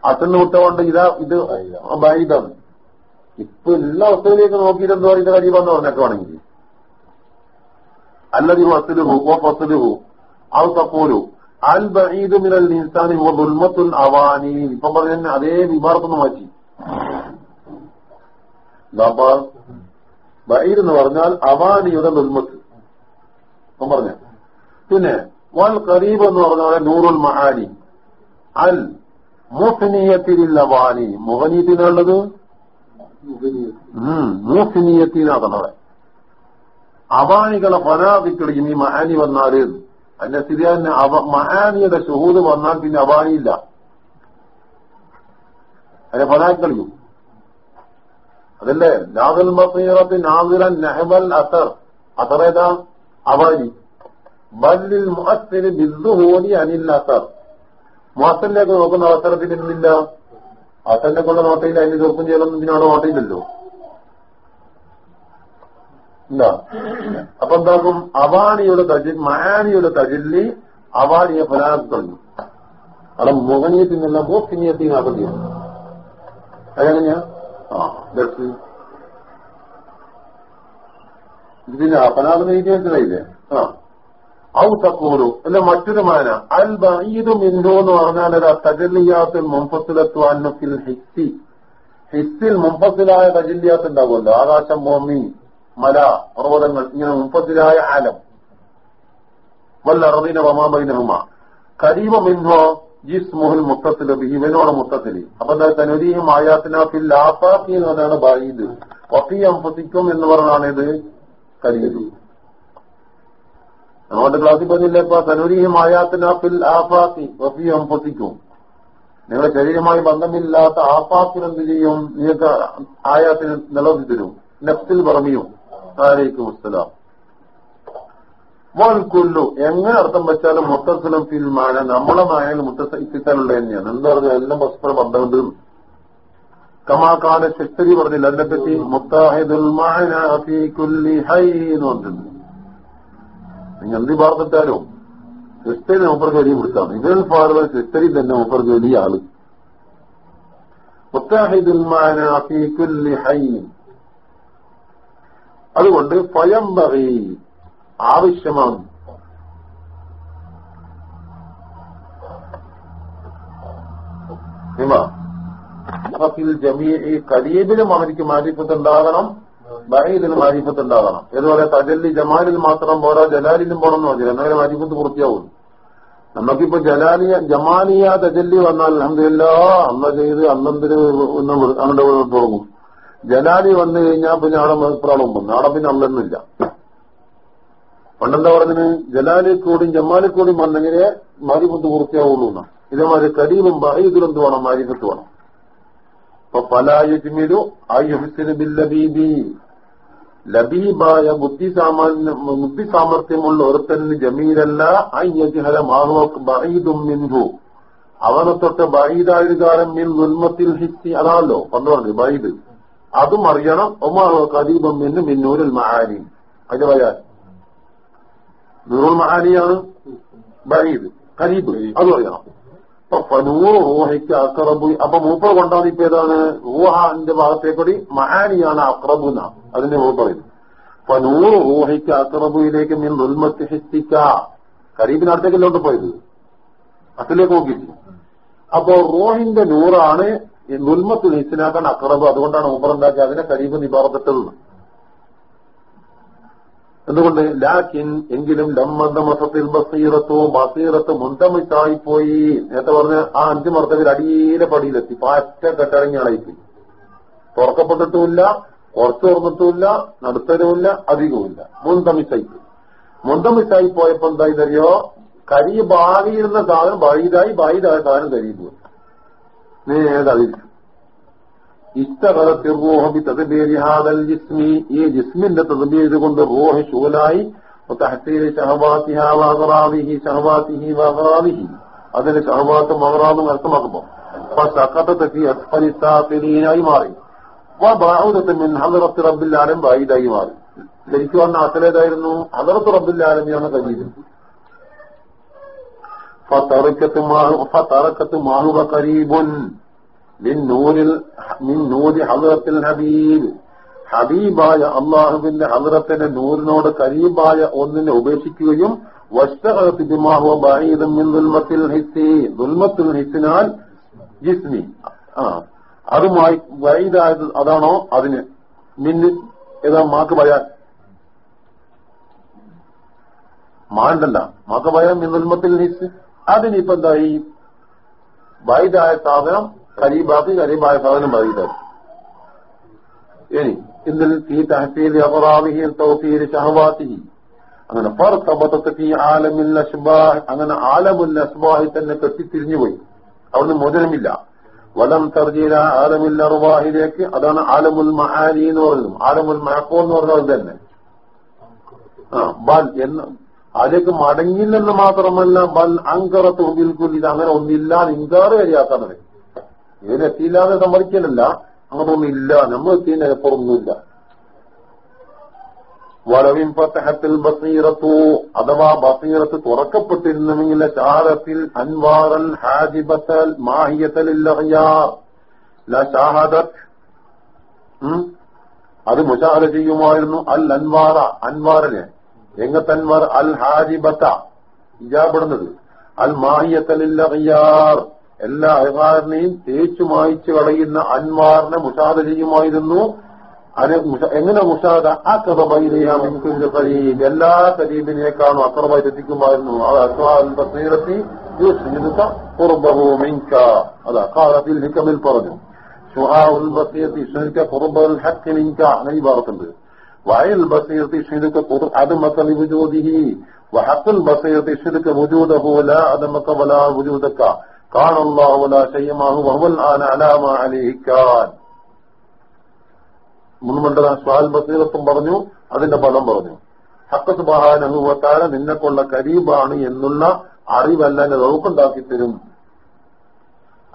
Speaker 1: അച്ഛൻ വിട്ടുകൊണ്ട് ഇതാ ഇത് ഭയതാണ് ഇപ്പൊ എല്ലാ അവസ്ഥയിലേക്ക് നോക്കിയിട്ട് എന്താ പറയുന്ന കരീബെന്ന് പറഞ്ഞൊക്കെ വേണമെങ്കിൽ? അല്ലതി വസ്തുലുഹു ഫസലുഹു ഔ തപ്പോലു അൽ ബഹീദ് മിനൽ വ ദുൽമത്തുൽ അവാനി ഇപ്പം പറഞ്ഞ അതേ വിഭാഗത്തുനിന്ന് മാറ്റി. ബഈദ് എന്ന് പറഞ്ഞാൽ അവാനിയുടെ നിർമ്മത്ത് പറഞ്ഞ. പിന്നെ വൽ കരീബ് എന്ന് പറഞ്ഞാൽ നൂറുൽ മഹാനി. അൽ മുഹനീയത്തിൽ അവാനി. മുഹനീയത്തിനുള്ളത് മൂസിനീയത്തിനാകുന്നവിടെ അവാനികളെ ഫനാദിക്കളിക്കും ഈ മഹാനി വന്നാൽ അതിന്റെ സ്ഥിതി തന്നെ മഹാനിയുടെ ഷുഹൂദ് വന്നാൽ പിന്നെ അവാനിയില്ല. അതിനെ ഫനാക്കളിക്കും അതല്ലേ നാദുൽ മസീറത്ത് നാദിറൻ നെഹബൽ അസർ. അസർ ഏതാ അവാനി ബല്ലിൽ മുഅസ്സിന് ബിദ്ദുഹൂരി അനിൽ അസർ. മുഅസ്സിലേക്ക് നോക്കുന്ന അവസരത്തിൽ ഇന്നില്ല അസറിനെ കൊണ്ട് നോട്ടയില്ല അതിന് ചെറുപ്പം ചെയ്യണം ഇതിനോട് നോട്ടയില്ലല്ലോ. അപ്പൊ എന്താക്കും? അവാണിയുടെ തജിൽ മഹാനിയുടെ തജില്ലി അവാണിയെ ഫലാത്ത് മുഖനീയത്തിൽ അവിടെ മുഖനീയത്തിനല്ല മോക്കിനീയത്തിനാകതിയാണ് അതെങ്ങനെയാ? ഇതിന് അപനാഥ മനസ്സിലായില്ലേ? ആ. ഔ തക്കൂലു അല്ല മറ്റൊരു മാന അൽ ബഈദു മിൻഹു എന്ന് പറഞ്ഞാൽ ഒരു തജല്ലിയാത്തിൽ മുമ്പത്തിലെത്തുവാൻ ഹിസ്തി ഹിസ്തിൽ മുമ്പത്തിലായ തജല്ലിയാത്ത് ഉണ്ടാവുമല്ലോ. ആകാശം ഭൂമി മല പർവതങ്ങൾ ഇങ്ങനെ മുമ്പത്തിലായ ആലം. വല്ല അറബീന വമാബൈനഹുമ കരീമ മിൻഹോ ജിസ്മുഹുൽ മുത്തത്തിൽ ഇവനോട് മുത്തത്തിൽ അപ്പൊ തനുരീഹും ആയാത്തിന ഫിൽ ആഫാഖി എന്ന് പറഞ്ഞാണ് ബായിദ്. വഫി അംഫസിക്കും എന്ന് പറഞ്ഞാണ് ഇത് കരീബ് നമ്മുടെ ക്ലാസ്സിൽ പറഞ്ഞില്ലേ ഇപ്പൊ തനുരീഹും ആയാത്തിന ഫിൽ ആഫാഖി വഫി അംഫസിക്കും നിങ്ങളുടെ ശരീരമായി ബന്ധമില്ലാത്ത ആഫാക്കിന് എന്ത് ചെയ്യും? നിങ്ങൾക്ക് ആയാത്തിന് നിലനിർത്തി തരും. നഫ്സിൽ പറമിയും ആരേക്കും അസ്സലാം വൽക്കുല്ലു എങ്ങനെ അർത്ഥം വെച്ചാലും മുത്തസലം മാന നമ്മളെ നായാലും മുത്തസിത്താനുള്ള തന്നെയാണ്. എന്താ പറഞ്ഞാൽ എല്ലാം പരസ്പരം ബന്ധമുണ്ട് കമാകാല ശക്തി പറഞ്ഞില്ല അതിനെപ്പറ്റി മുത്താഹിദുൽ കുല്ലി ഹൈ എന്ന് പറഞ്ഞിട്ടുണ്ട്. നിങ്ങൾ എന്ത് പറഞ്ഞിട്ടാലും ക്രിസ്ത്യൻ മൂപ്പർക്ക് ജോലി കൊടുത്താണ് ഇതിൽ പാടുന്ന ക്രിസ്ത്യൻ തന്നെ മൂപ്പർ ജോലി ആൾ. മുത്താഹിദുൽ അതുകൊണ്ട് ഫയം പറീ ആവശ്യമാണ്. ജമീ കരീബിലും അവനിക്ക് മാരിഫത്ത് ഉണ്ടാകണം ബഹീദിനും മാരിഫത്ത് ഉണ്ടാകണം ഇതുപോലെ തജല്ലി ജമാലിൽ മാത്രം പോരാ ജലാലിലും പോകണം എന്ന് പറഞ്ഞില്ല. എന്നാലും മാരിഫത്ത് പൂർത്തിയാവും. നമുക്കിപ്പോ ജലാലിയ ജമാലിയ തജല്ലി വന്നാൽ അഹമ്മദില്ല അന്ന ചെയ്ത് അന്നെന്തിന് അങ്ങോട്ട് തുടങ്ങും ജലാലി വന്നു കഴിഞ്ഞാൽ പിന്നെ അവിടെ പ്രാളം വന്നു അവിടെ പിന്നെ അല്ലെന്നില്ല പണ്ടെന്താ പറഞ്ഞത്? ജമാലിൽ കൂടിയും വന്നെങ്കിലേ മാരിഫത്ത് പൂർത്തിയാവുള്ളൂ എന്നാണ് ഇതേമാതിരി കരീമും ബഹീദിലും വേണം മാരിഫത്ത് വേണം. അപ്പൊ പലായുജ്മിലു ബില്ലബീബി. ലബീബായ ബുദ്ധി സാമാന്യ ബുദ്ധി സാമർഥ്യമുള്ള ഒരുത്തന് ജമീലല്ല. അയ്യജിഹല ബഹീദും മിൻഹു. അവനെ തൊട്ട് ബഹീദായുകാരൻ മിൻ ദുൽമത്തിൽ ഹിത്തി അതാണല്ലോ പന്ത് പറഞ്ഞു ബഹീദ് അതും അറിയണം. ഒമാഹോ കദീബം മിന്നു മിന്നൂരിൽ മഹാനി പറയാൻ നൂറുൽ മഹാനിയാണ് ബഹീദ് കരീബ് അതും അറിയണം അപ്പൊ നൂറ് റൂഹയ്ക്ക് അക്രബു അപ്പൊ മൂപ്പർ കൊണ്ടാണ് ഇപ്പൊ ഏതാണ് റൂഹാന്റെ ഭാഗത്തേക്കൂടി മഹാനിയാണ് അക്രബു എന്ന അതിന്റെ അപ്പൊ നൂറ് റൂഹയ്ക്ക് അക്രബുയിലേക്ക് മീൻ ദുൽമത്ത് ഹിസ്തിക്ക കരീബിനടുത്തേക്കല്ലോട്ട് പോയത് അതിലേക്ക് നോക്കിയിട്ട് അപ്പോ റൂഹിന്റെ നൂറാണ് നുൽമത്ത് ഹിസ്റ്റിനാക്കാൻ അക്രബ് അതുകൊണ്ടാണ് മൂപ്പർ ഉണ്ടാക്കിയത് അതിനെ കരീബ് നിബാറത്തിട്ടത് എന്തുകൊണ്ട്? ലാക്കിൻ എങ്കിലും ലമ്മന്തമസത്തിൽ ബസീറത്തോ ബസീറത്ത് മുന്തമിട്ടായിപ്പോയി പോയി. നേരത്തെ പറഞ്ഞ ആ അഞ്ചു മർത്തവിൽ അടിയിലെ പടിയിലെത്തി. പാറ്റ കെട്ടടങ്ങിയാളായിപ്പോയി തുറക്കപ്പെട്ടിട്ടുമില്ല കുറച്ചു തുറന്നിട്ടുമില്ല നടുത്തരവുമില്ല അധികവുമില്ല. മുന്തമിച്ചായി പോയി മുന്തമിച്ചായി പോയപ്പോ എന്തായി തരിയോ കരി ബാഹിയിരുന്ന സാധനം ബൈതായി ബൈതായ സാധനം കരിയിപ്പോയി പോയി. നേതായിരിക്കും ഇഷ്ടകലത്തിൽ റോഹബി തദ്ബീരി ഹാദൽ ജിസ്മി ഈ ജിസ്മിന്റെ തദ്ബീർ കൊണ്ട് റോഹ് ശൂലായി അതിന് ഷഹബാത്തും വഹറാദും അർത്ഥമാക്കുമ്പോ അപ്പൊ സക്കത്ത് ഫി അസ്ഫലി സാഫിലീനായി മാറി. മിൻ ഹദറത്ത് റബ്ബില്ലാലും ബായിദായി മാറി. ശരിക്കും വന്ന അസലേതായിരുന്നു? ഹദറത്ത് കരീബ് ഫതറക്കത്ത് മാഹു ഫതറക്കത്ത് മാഹു കരീബുൻ. നൂരി ഹദറത്തിൽ ഹബീബ്. ഹബീബായ അള്ളാഹുവിന്റെ ഹസറത്തിന്റെ നൂറിനോട് കരീബായ ഒന്നിനെ ഉപേക്ഷിക്കുകയും ആ. അതുമായി വൈദായത് അതാണോ? അതിന് മിന്ന് ഏതാ മാക്ക് പറയാൻ? മാണ്ടല്ല മാക്ക് പറയാൻ മിന്നുൽമത്തിൽ ഹിസ്. അതിനിപ്പോ എന്തായി? വൈദായ സാധനം കരീബാക്കി കരീബായ സാധനം ബാധിക്കാം ഇനി ഇതിൽ ഈ തഹസീൽ അപറാവിഹി തൗഫീൽ ഷഹവാത്തിഹി അങ്ങനെ ഫർത്തബത്തത്ത് ആലമിൽ അസ്ബാഹ് അങ്ങനെ ആലമുൽ അസ്ബാഹി തന്നെ കെട്ടിത്തിരിഞ്ഞുപോയി അവിടുന്ന് മോചനമില്ല. വലം തർജീല ആലമുൽ അറുവാഹിലേക്ക് അതാണ് ആലമുൽ മഹാനി എന്ന് പറയുന്നത്. ആലമുൽ മഹക്കോ എന്ന് പറഞ്ഞത് തന്നെ. ആ ബൽ എന്ന് അതിലേക്ക് മടങ്ങില്ലെന്ന് മാത്രമല്ല ബൽ അങ്കറത്ത് ബിൽക്കുൽ ഇത് അങ്ങനെ ഒന്നില്ലാതെ ഇൻകാറ് വരിയാക്കുന്നത് ഇതിനെത്തിയില്ലാതെ സമ്മതിക്കലല്ല. അങ്ങനൊന്നും ഇല്ല. നമ്മൾ എത്തിയതിന് അപ്പുറമൊന്നുമില്ല വരവിൻ പത്തഹത്തിൽ ബസീറത്തു അഥവാ ബസീറത്ത് തുറക്കപ്പെട്ടിരുന്നുവെങ്കിൽ ചാരത്തിൽ അൻവാറൽ ഹാജിബത്തൽ മാഹിയത്തലില്ലഹയാദത്ത് അത് മുഷാഹല ചെയ്യുമായിരുന്നു. അൽ അൻവാറ അൻവാറിനെ. എങ്ങത്തൻവാർ? അൽ ഹാജിബത്ത. ഇജാപ്പെടുന്നത് അൽ മാഹിയത്തലില്ലഹയാർ എല്ലാ അഹ്വാറിനെയും തേച്ചു മായിച്ചു കളയുന്ന അൻവാറിനെ മുഷാദ ചെയ്യുമായിരുന്നു. എങ്ങനെ മുഷാദ? ആ കഥബൈലയാമിന്റെ കരീബ്. എല്ലാ കരീബിനേക്കാളും അക്രമായി എത്തിക്കുമായിരുന്നു അത് അക്രമീരത്തി അതാ കാലത്തിൽ ഹിക്കമിൽ പറഞ്ഞു. ഷുഹാഉൽ ബസീയത്തി ഷെരിക്ക കുറുബൽ ഹക്ക് നിങ്ക അങ്ങനെ ഈ ഭാഗത്തുണ്ട്. വയൽ ബസീയത്തി ഷെരിക്ക അദമക്ക വിജോദിഹി വഹക്കുൽ ബസീയത്തി ഷെരിക്ക വുജൂദഹു ലാ മക്ക വലാ വുജൂദക്ക. قال الله ولا شيء ما هو وهو الآن على ما عليه كان മുൻപണ്ട സ്വാൽ ബസീറത്തും പറഞ്ഞു അതിന്റെ പദം പറഞ്ഞു ഹക്ക സുബാനുഭവത്താല നിന്നെക്കൊള്ള കരീബാണ് എന്നുള്ള അറിവല്ല റൗക്കുണ്ടാക്കി തരും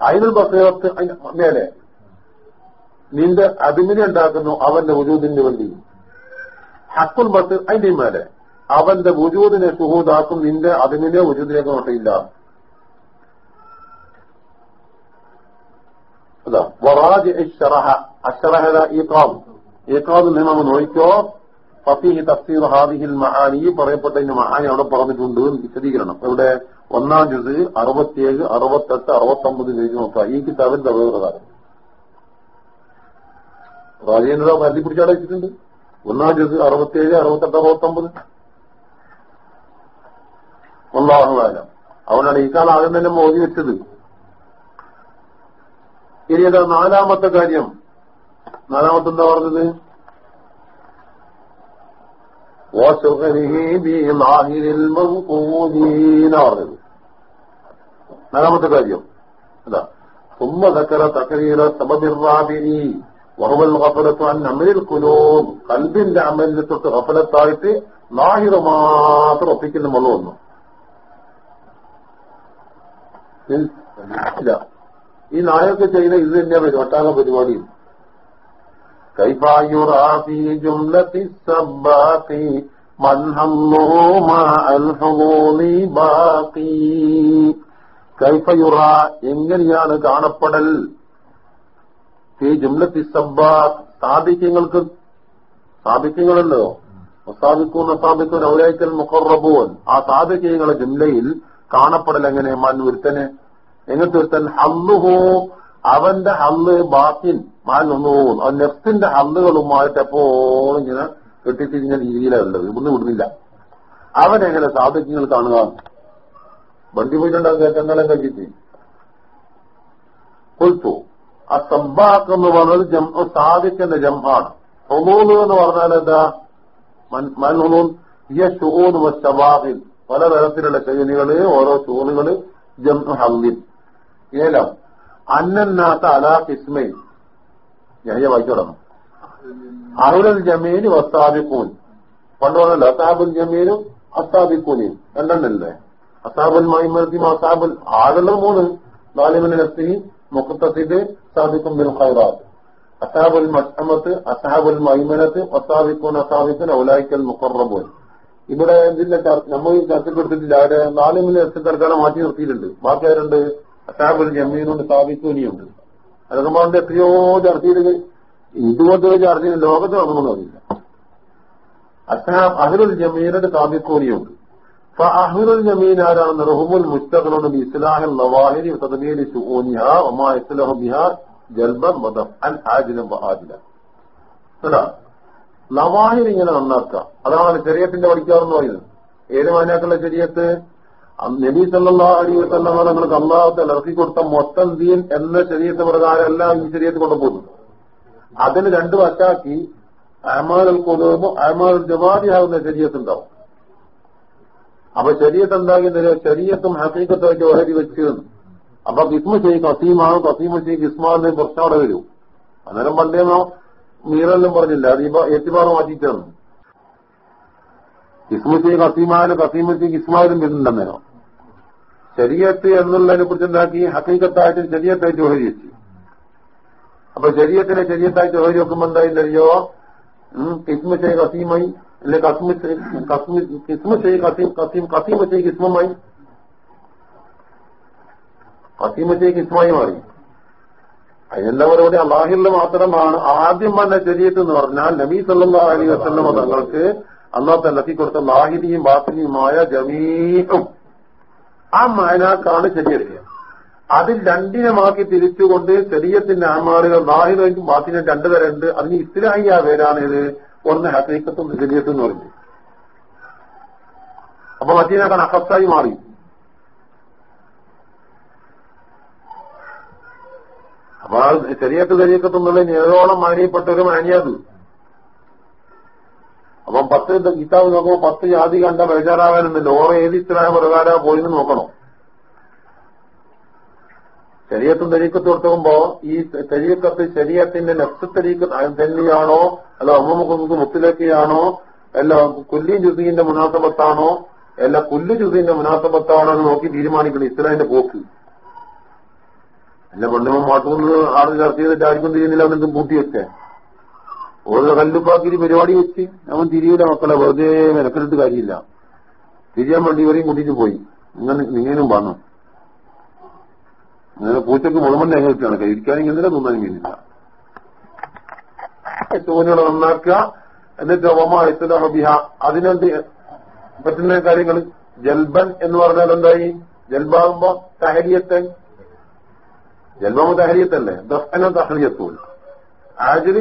Speaker 1: അതിനുൽ ബസീറത്ത് മേലെ നിന്റെ അതിമിനെ ഉണ്ടാക്കുന്നു അവന്റെ വുജൂദിന് വേണ്ടി ഹക്കുൽ ബസീർ അതിന്റെ മേലെ അവന്റെ വുജൂദിനെ സുഹൂദാക്കും നിന്റെ അതിമിനെ വുജൂദിലേക്ക് നോട്ടില്ല ഹാദിഹിൽ മഹാനി പറയപ്പെട്ടതിന്റെ മഹാനി അവിടെ പറഞ്ഞിട്ടുണ്ട് വിശദീകരണം. ഇവിടെ ഒന്നാം ജുസ് അറുപത്തിയേഴ് അറുപത്തെട്ട് അറുപത്തൊമ്പത് പേജ് നോക്കാം ഈ കിതാബിൽ പ്രകാരം. രാജേന്ദ്ര പരിധി പിടിച്ചാടെ വെച്ചിട്ടുണ്ട്? ഒന്നാം ജുസ് അറുപത്തിയേഴ് അറുപത്തെട്ട് അറുപത്തൊമ്പത്. ഒന്നാഹുവാലം അവനാണ് ഈ കാലം ആദ്യം തന്നെ മോദി വെച്ചത്. ഇനി ഏതാ നാലാമത്തെ കാര്യം നാലാമത്തെ എന്താ പറഞ്ഞത് പറഞ്ഞത് നാലാമത്തെ കാര്യം അതാ ثم ذكر تقرير سبب الرابع وهو الغفلة عن أمر القلوب കൽബിന്റെ അമലിനെ തൊട്ട് ഗഫലത്തായിട്ട് ലാഹിറ മാത്രം ഒപ്പിക്കുന്ന മുള്ള വന്നു ഇല്ല ഈ നായൊക്കെ ചെയ്യുന്ന ഇത് തന്നെ വരും ഒട്ടാക പരിപാടി. കൈഫായുറാഫി ജുംലത്തി സബ്ബാത്തി കൈഫയുറ എങ്ങനെയാണ് കാണപ്പെടൽ? ഈ ജുംലത്തി സബ്ബാത്ത് സ്ഥാപിക്കങ്ങൾക്ക് സ്ഥാപിക്കങ്ങളുണ്ടോ സാധിക്കുന്ന സാധിക്കുന്ന മുഖർ റബുവൻ ആ സാധിക്കങ്ങളെ ജുംലയിൽ കാണപ്പെടൽ എങ്ങനെ? മൻ ഒരുത്തനെ ഒരുത്തൻ ഹല്ലുഹോ അവന്റെ ഹല്ല് ബാക്കിൻ മാനൊന്നു അവൻ നെഫ്റ്റിന്റെ ഹല്ലുകളുമായിട്ട് എപ്പോഴും ഇങ്ങനെ കെട്ടിത്തിരിഞ്ഞ രീതിയിലാണ് ഉള്ളത്. ഇവിടുന്ന് വിടുന്നില്ല. അവനെങ്ങനെ സാധിക്കങ്ങൾ കാണുക? വണ്ടി പോയിട്ടുണ്ടാകും കേട്ടെന്നാലും കഴിച്ചിട്ട് ആ സബ്ബാക്ക് എന്ന് പറഞ്ഞത് സാധിക്കന്റെ ജംഹാണ് ഹൊമൂന്ന് എന്ന് പറഞ്ഞാൽ എന്താ? മൻഹുനൂൻ യൂന്ന് പല പലതരത്തിലുള്ള ശൈലികൾ ഓരോ ചൂണുകൾ ജംഹിൻ ഏലം. അന്നന്നാത്ത അലാ കിസ്മയിൽ ഞാൻ വായിച്ചോടണം അറുലൽ ജമീന് വസ്താബിക്കൂൻ പണ്ട് പറഞ്ഞല്ലോ അസാബുൽ ജമീനും അസ്താബിക്കൂനിയും രണ്ടെണ്ണല്ലേ? അസാബുൽ മൈമത്തി അസാബുൽ ആളുള്ളത് മൂന്ന്. നാലിമിന് നഫ്സിഹി മുഖത്തസിദ് സാബിക്കും ബിൽ ഖൈറാത്ത്. അസാബുൽ മസ്ഹമത്ത് അസാബുൽ മൈമനത്ത് അസാബിക്കൂൻ അസാബിക്കുൻ ഔലായിക്കൽ മുഖറബൂൻ. ഇവിടെ ഇതിന്റെ നമ്മൾ ചർച്ചപ്പെടുത്തിട്ടില്ല അവരെ നാലിമിന് നഫ്സ് തൽക്കാലം മാറ്റി നിർത്തിയിട്ടുണ്ട്. ബാക്കി ആരുണ്ട്? അസാബുൽ ജമീനുണ്ട് സാബിക്കൂനിയുണ്ട് പറഞ്ഞിട്ട് എത്രയോ ചർച്ച ചെയ്ത് ഇതുപോലത്തെ ചർച്ച ചെയ്ത് ലോകത്ത് നടന്നു അറിയില്ല. അസാബ് അഹ്റുൽ ജമീനുണ്ട് സാബിക്കൂനിയുണ്ട് ആരാണ് റഹുബുൽ മുസ്തഖറുൻ ബി ഇസ്ലാഹിൽ നവാഹിരി തദ്ബീർ ശുഊനിഹ വമാ ഇസ്ലഹു ബിഹാ ജൽബ വദഫഅൻ ആജിലൻ വആജിലൻ കേട്ടോ നവാഹിർ ഇങ്ങനെ നന്നാക്കുക. അതാണ് ശരീരത്തിന്റെ പഠിക്കാറെന്ന് പറയുന്നത്. ഏത് മാനാക്കുള്ള ശരീരത്ത് നബി സല്ലാ അലി വസ്ലാം നിങ്ങൾക്ക് അള്ളാഹത്തെ ഇറക്കി കൊടുത്ത മൊത്തം ദീൻ എന്ന ശരീരത്തെ പ്രകാരം എല്ലാം ഈ ശരീരത്തിൽ കൊണ്ടുപോകുന്നു അതിന് രണ്ടു വശാക്കി അഹമാൽ കൊണ്ടുപോകുമ്പോൾ അഹമാൽ ജവാദിയാകുന്ന ശരീരത്തുണ്ടാവും അപ്പൊ ശരീരത്ത് എന്താകുന്ന ശരീരത്തും ഹക്കീക്കത്തായിട്ട് ഓഹരി വെച്ചിരുന്നു. അപ്പൊ കിസ്മ ചെയ്യും കസീമാണ് കസീമ ചെയ്യും കിസ്മാന്ന് പ്രശ്നം അവിടെ വരും. അന്നേരം പണ്ടേമോ മീറെല്ലാം പറഞ്ഞില്ല അത് എത്തിമാറ് മാറ്റിയിട്ടാണ്. കിസ്മത്തി കസീമായാലും കസീമത്തി കിസ്മായാലും വരുന്നുണ്ടെന്നേനോ ശരീരത്ത് എന്നുള്ളതിനെ കുറിച്ച് എന്താക്കി? ഹക്കീക്കത്തായിട്ട് ശരീരത്തായിട്ട് ഓഹരി വെച്ചു. അപ്പൊ ശരീരത്തിനെ ശരീരത്തായിട്ട് ഓഹരി വെക്കുമ്പോ എന്തായില്ലയോ കിസ്മ ചെയ് കസീമായി അല്ലെ കസ്മ കിസ്മ ചെയ് കസീം കസീം കസീമ ചെയ് കിസ്മമായി. കസീമ ചെയ് കിസ്മായി മാറി. അതിനെന്താ പറയുക അള്ളാഹിറിൽ മാത്രമാണ്. ആദ്യം വന്ന ശരീരത്ത് എന്ന് പറഞ്ഞാൽ നബീ സല്ലാ അലി വസ്ലമ തങ്ങൾക്ക് അള്ളാഹ് നക്കി കൊടുത്ത ലാഹിരിയും ബാത്തിനിയുമായ ജമീഹും ആ മാനാക്കാണ് അത് അതിൽ രണ്ടിനമാക്കി തിരിച്ചുകൊണ്ട് ശരീരത്തിന്റെ ആമാളുകൾ ലാഹിറും ബാത്തിനും രണ്ടു തരണ്ട് അതിന് ഇസ്ലാഹിയ പേരാണിത്. ഒന്ന് ഹസീക്കത്തും ശരീരത്തും എന്ന് പറഞ്ഞു അപ്പൊ മദീനാക്കാൻ അഫത്തായി മാറി. അപ്പൊ ആ ശരീരത്ത് ശരീരത്തുന്നുള്ള നേരോളം മാനിയപ്പെട്ട ഒരു മാനിയത്. അപ്പം പത്ത് കിതാബ് നോക്കുമ്പോ പത്ത് ജാതി കണ്ട ബേജാറാകാനൊന്നുമില്ല ഓരോ ഏത് ഇസ്ലാം പ്രകാര പോയിന്ന് നോക്കണം? ശരീരത്തും തെരീക്കത്ത് കൊടുത്തുമ്പോ ഈ തെരീക്കത്ത് ശരീരത്തിന്റെ നെഫ്റ്റ് തെരീക്കത്ത് തന്നെയാണോ? അല്ല അമ്മമുഖത്ത് മുത്തിലേക്കാണോ അല്ല കുല്ലി ജുസീന്റെ മുനാസബത്താണോ? അല്ല കുല്ലു ജുസീന്റെ മുനാസബത്താണോ എന്ന് നോക്കി തീരുമാനിക്കണം ഇസ്ലാമിന്റെ പോക്ക്. എന്റെ പണ്ടുമ്പോൾ മാട്ടുകൊണ്ട് ആളുകൾ ചർച്ച ആർക്കും തിരിയുന്നില്ല അവനെന്തും പൂട്ടി വെച്ചേ ഓരോ കല്ലുപ്പാക്കിരി പരിപാടി വെച്ച് അവൻ തിരിയൂല മക്കളെ വെറുതെ മെനക്കെടുത്ത് കാര്യമില്ല. തിരിയാൻ വേണ്ടി ഇവരെയും കൂട്ടിട്ട് പോയി. ഇങ്ങനെ നിങ്ങനും വന്നു. അങ്ങനെ പൂച്ചക്ക് മുളമണ്ണ എങ്ങനെ വെച്ചാണ് കഴിക്കാനെങ്കിൽ എന്തിനാ തിന്നാനും കഴിയില്ല ചോനുകളെ നന്നാക്കുക. എന്നിട്ട് ഒമ ഇസ്ലാഹബിഹ അതിനെന്ത് പറ്റുന്ന കാര്യങ്ങൾ? ജൽബൻ എന്ന് പറഞ്ഞാൽ എന്തായി? ജൽബാകുമ്പോ തഹരിയത്തൻ. ജൽബാകുമ്പോ തഹരിയത്തല്ലേ? ദഫനോ തഹരിയത്തൂൽ ആജിൽ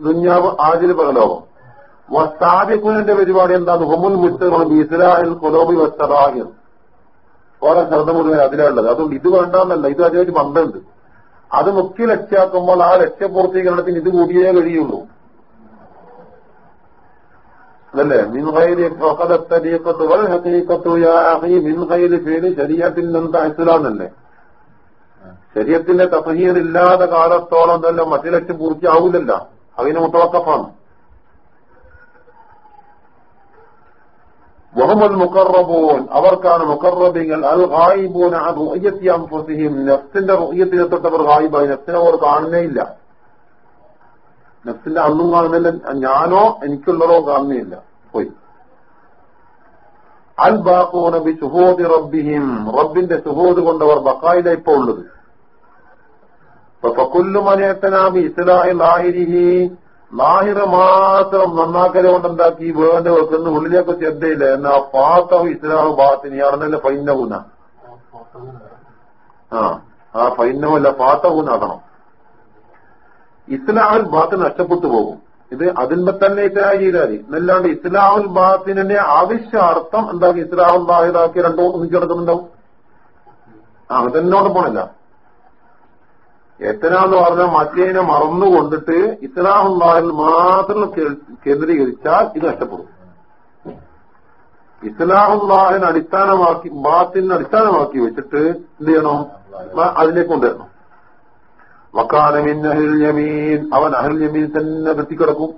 Speaker 1: ദുഞ്ഞാവ് ആജിൽ പകലോകം വസ്താബിക്കുനന്റെ പരിപാടി എന്താണ്? ഹുമുൽ മുസ്തകളും ഇസ്രായേൽ കൊലോബി വസ്തറാഹിർ ഓരോ ശ്രദ്ധ മുഴുവൻ അതിലുള്ളത്. അതുകൊണ്ട് ഇത് വേണ്ടെന്നല്ല ഇത് അതിനൊരു ബന്ധമുണ്ട് അത് മുഖ്യ ലക്ഷ്യാക്കുമ്പോൾ ആ ലക്ഷ്യപൂർത്തീകരണത്തിന് ഇത് കൂടിയേ കഴിയുള്ളൂ. അതല്ലേ? മിൻ ഖൈരി ഫഖദത്തരീഖത്തു വൽ ഹഖീഖത്തു യാ അഖി. മിൻ ഖൈരി ഫീലി ശരീഅത്തിൽ നിന്ന് അഹ്സലാന്നല്ലേ ശരീരത്തിന്റെ തഫഹീർ ഇല്ലാതെ കാലത്തോളം തന്നെ മറ്റു ലക്ഷ്യം പൂർത്തിയാവൂലല്ല. അതിന് മുത്തവക്കഫാണ്. വഹുമൽ മുക്കറബൂൻ അവർക്കാണ് മുക്കറബിങ്ങൾ അൽ ഹായിബൂൻ റുയ്യത്തി നഫ്സിന്റെ റുയ്യത്തിനെ തൊട്ടവർ ഹായിബായി നഫ്സിനെ അവർ കാണുന്നേ ഇല്ല. നഫ്സിന്റെ അന്നും കാണുന്നില്ല. ഞാനോ എനിക്കുള്ളതോ കാണുന്നില്ല പോയി. അൽ ബാഖൂന ബി സുഹോദി റബ്ബിഹിം. റബ്ബിന്റെ സുഹോദ് കൊണ്ടവർ ബക്കായില ഇപ്പൊ ഉള്ളത്. ലാഹിരിഹി ലാഹിറ മാത്രം നന്നാക്കൽ കൊണ്ടെന്താക്കി? വേണ്ട വെക്കുന്ന ഉള്ളിലേക്ക് ശ്രദ്ധയില്ല എന്നാ പാത്തവ് ഇസ്ലാഹു ബാത്തിനി ബാത്തിനിയാണെന്നല്ല ഫൈനവുന ആ ആ ഫൈനവല്ല പാത്തവുനാകണം ഇസ്ലാഹുൽ ബാത്ത് നഷ്ടപ്പെട്ടു പോകും. ഇത് അതിന്മെ തന്നെ ഇസ്ലാഹ് ചെയ്താൽ എന്നല്ലാണ്ട് ഇസ്ലാഹുൽ ബാത്തിനെ ആവശ്യ അർത്ഥം എന്താക്കി? ഇസ്ലാഹുൽ ബാഹിറാക്കി രണ്ടോ ഒന്നിച്ചു കിടക്കുന്നുണ്ടാവും ആ അതെന്നോട് പോണില്ല. എത്തനാന്ന് പറഞ്ഞാൽ മറ്റേനെ മറന്നുകൊണ്ടിട്ട് ഇസ്ലാഹുല്ലാഹിൽ മാത്രം കേന്ദ്രീകരിച്ചാൽ ഇത് നഷ്ടപ്പെടും. ഇസ്ലാമുള്ളാഹിനെ അടിസ്ഥാനമാക്കി ബാത്തിനെ അടിസ്ഥാനമാക്കി വെച്ചിട്ട് എന്ത് ചെയ്യണം? അതിലേക്ക് കൊണ്ടുവരണം. വക്കാലമിൻ അഹിൽ യമീൻ. അവൻ അഹിൽ യമീൻ തന്നെ എത്തിക്കിടക്കും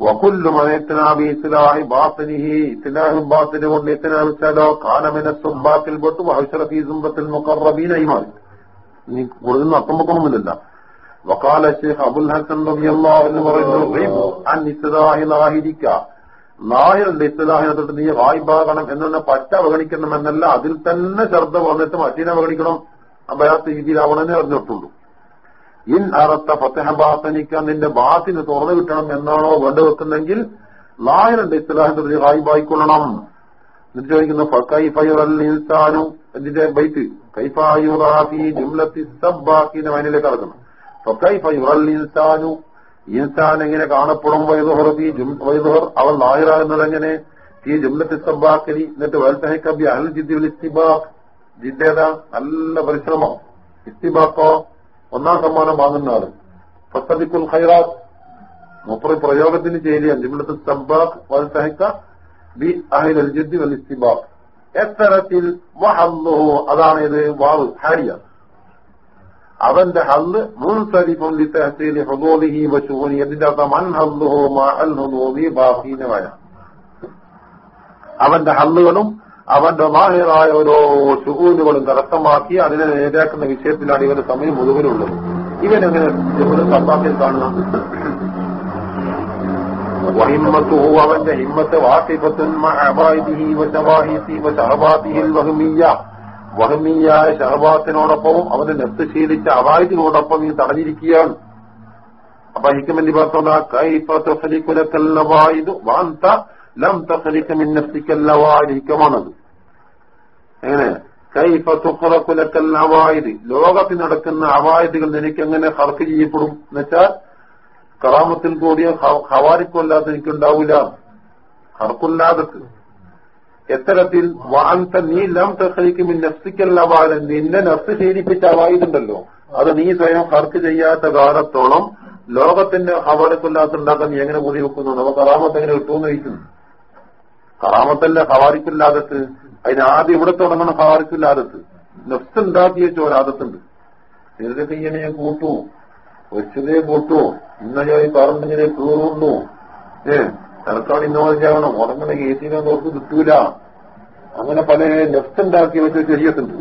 Speaker 1: വകുല്ലു മനത്തനാബി ഇസ്ലാഹി ബാത്തിനിഹി. ഇസ്ലാഹി ബാത്തിനെ കൊണ്ട് എത്തനാവിച്ചാലോ കാലമിനെ സുബാത്തിൽ പെട്ടു. വഹുഷറഫി സുംബത്തിൽ മുക്കറബീന ഇമാൻ നീ കൂടുതൽ അർത്ഥം വെക്കണമെന്നില്ല വക്കാല ഷേഖ് അബുൽ ഹസൻ റബിയല്ലാഹു എന്ന് പറയുന്നു നായരുടെ ഇസ്ലാഹിനെ തൊട്ട് നീ വായ്പാകണം എന്നെ പറ്റ അവഗണിക്കണമെന്നല്ല അതിൽ തന്നെ ശ്രദ്ധ വന്നിട്ട് മറ്റീനെ അവഗണിക്കണം അഭയാത്ത രീതിയിലാവണമെന്നേ അറിഞ്ഞിട്ടുള്ളൂ ഇൻ അറത്ത ഫത്തഹ ബാത്തനിക്ക നിന്റെ ബാത്തിന് തുറന്നു കിട്ടണം എന്നാണോ വേണ്ട വെക്കുന്നെങ്കിൽ ലാഹിറുണ്ട് ഇസ്ലാഹിന്റെ നീ വായ്പായിക്കൊള്ളണം. എന്നിട്ട് ചോദിക്കുന്നു ഫക്കൈ ഫൈറൽ ഇൻസാനു? എന്തിന്റെ ബൈത്ത്. കൈഫായുറാഫി ജുംലത്തി സബ്ബാക്കിന്റെ മൈനിലേക്ക് ഫൈഫയുറൽ ഇൻസാനു. ഇൻസാൻ എങ്ങനെ കാണപ്പെടും? വൈദുഹർ വൈദുഹർ അവൻ ലാഹിറാകുന്നത് എങ്ങനെ ഈ ജുംലത്തി സബ്ബാക്കലി എന്നിട്ട് വേൽത്തഹക്കബി അൽ ജിദ്ദിൽ ഇസ്തിബാഖ്. ജിദ്ദേതാ നല്ല പരിശ്രമം. ഇസ്തിബാക്കോ ഒന്നാം സമ്മാനം വാങ്ങുന്ന ആൾ ഫത്തദിക്കുൽ ഖൈറാത്ത്. മുപ്പത് പ്രയോഗത്തിന് ചെയ്യലിയാൻ ജുംലത്ത് സബ്ബാഖ് വേൽത്തഹക്ക ബി അഹിൽ അൽ ജിദ്ദി വൽ ഇസ്തിബാഖ്. എത്തരത്തിൽ വഹല്ലുഹു. അതാണ് ഇത് വാവ്. ഹാരിയ അവന്റെ ഹല്ല് മുൻസരിഫുൻ ലിതഹസീലി ഹുദൂദിഹി വശുഹൂനി എന്നിന്റെ അർത്ഥം? മൻ ഹല്ലുഹു മാ അൽ ഹുദൂദി ബാഖീനമായ അവന്റെ ഹല്ലുകളും അവന്റെ മാഹിറായ ഓരോ ഷുഹൂലുകളും കരസ്ഥമാക്കി അതിനെ നേരാക്കുന്ന വിഷയത്തിലാണ് ഇവന്റെ സമയം മുഴുവനുള്ളത് ഇവനെങ്ങനെ ജബുൽ കാണുന്നത് وهمته അവന്റെ ഹിമ്മത്ത് വാസിഫത്തുൻ മഅബാദിഹി വശവാഹിസി വശഹബാത്തിഹിൽ വഹ്മിയ്യ വഹ്മിയായ ഷഹബാത്തിനോടൊപ്പവും അവന്റെ നെത്ത് ശീലിച്ച അവായത്തിനോടൊപ്പം ഈ തടഞ്ഞിരിക്കുകയാണ് അപ്പൊ ഹിക്കുമെന്തി പറഞ്ഞ കൈഫ തഖലിക്കുലക്കല്ലവായിദു വാന്ത ലം തഖലിക മിൻ നഫ്സിക്കല്ലവായിദ് ഹിക്കമാണത് എങ്ങനെ കൈഫ തുഖറക്കുലക്കല്ലവായിദ് ലോകത്തിൽ നടക്കുന്ന അവായതുകൾ നിനക്ക് എങ്ങനെ ഹർക്ക് ചെയ്യപ്പെടും എന്നുവെച്ചാൽ കറാമത്തിൽ കൂടിയ ഹവാരിക്കൊല്ലാതെ എനിക്കുണ്ടാവില്ല ഹർക്കുല്ലാതക്ക് എത്തരത്തിൽ വാൻത നീ ലം തഖലിക്കും നഫ്സിക്കല്ലവാൻ നിന്നെ നഫ്സ് ശീലിപ്പിച്ച അവായുണ്ടല്ലോ അത് നീ സ്വയം ഹർക്ക് ചെയ്യാത്ത കാലത്തോളം ലോകത്തിന്റെ ഹവാരിക്കൊല്ലാത്ത ഉണ്ടാക്കാൻ നീ എങ്ങനെ കൂടി വെക്കുന്നു? നമുക്ക് കറാമത്ത് എങ്ങനെ കിട്ടുമെന്ന് ചോദിക്കുന്നു. കറാമത്തല്ല ഹവാരിക്കില്ലാതത്ത് അതിന് ആദ്യം ഇവിടെ തുടങ്ങണം ഹവാരിക്കില്ലാതത്ത് നഫ്സ് ഉണ്ടാക്കിയ ചോരാദത്തുണ്ട്. ചിലരൊക്കെ ഇങ്ങനെ ഞാൻ കൂട്ടു. വെച്ചതേ പൊട്ടു ഇന്നലെ ഈ പറമ്പിനെ കീറുന്നു ഏ നിനക്കാണ് ഇന്നോളം ചെയ്യണം ഉറങ്ങണ കേസിനെ നോക്ക് കിട്ടൂല. അങ്ങനെ പല നെഫ്റ്റ് ഉണ്ടാക്കി വെച്ച ശരീരത്തുണ്ട്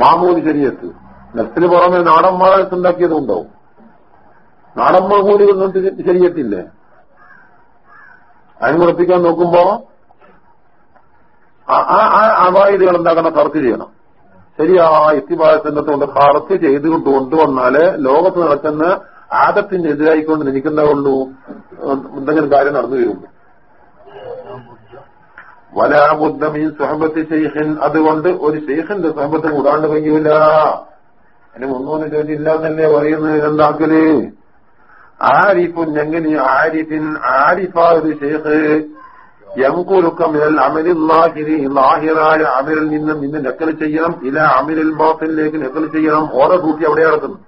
Speaker 1: മാമൂലി ശരീരത്ത് നെഫ്റ്റിന് പുറമെ നാടന്മാരെ ഉണ്ടാക്കിയതും ഉണ്ടാവും നാടന്മാർ കൂടി വന്നിട്ട് ശരീരത്തില്ലേ? അതിന് ഉറപ്പിക്കാൻ നോക്കുമ്പോ ആ അവായുധകൾ എന്താക്കണം കറക്റ്റ് ചെയ്യണം. ശരിയായ ഇത്തിബാഴത്തിന്റെ കൊണ്ട് ചെയ്തുകൊണ്ട് ചെയ്ത് കൊണ്ടുവന്നാൽ ലോകത്ത് നടക്കുന്ന ആദത്തിന് എതിരായിക്കൊണ്ട് നിൽക്കുന്നതുള്ളൂ എന്തെങ്കിലും കാര്യം നടന്നു വരുള്ളൂ വലാബുദ്ധമീൻ സഹബത്ത് ഷെയ്ഖിൻ അതുകൊണ്ട് ഒരു ഷെയ്ഖിന്റെ സഹബത്ത് കൂടാണ്ട് കഴിയൂല അതിന് മുന്നൂന്ന് ചോദിച്ചില്ല എന്നല്ലേ പറയുന്നത് എന്താക്കൽ? ആരിഫുൻ എങ്ങനെ ആരിഫിൻ? ആരിഫാ ഒരു ഷെയ്ഖ് യങ്കുലുക്ക മിനൽ അമലില്ലാഹിരി ലാഹിറായ അമിരിൽ നിന്ന് നിന്ന് നക്കൽ ചെയ്യണം ഇല അമിരിൽ ബാത്തിലേക്ക് നക്കൽ ചെയ്യണം ഓരോ കൂട്ടി അവിടെ നടക്കുന്നു.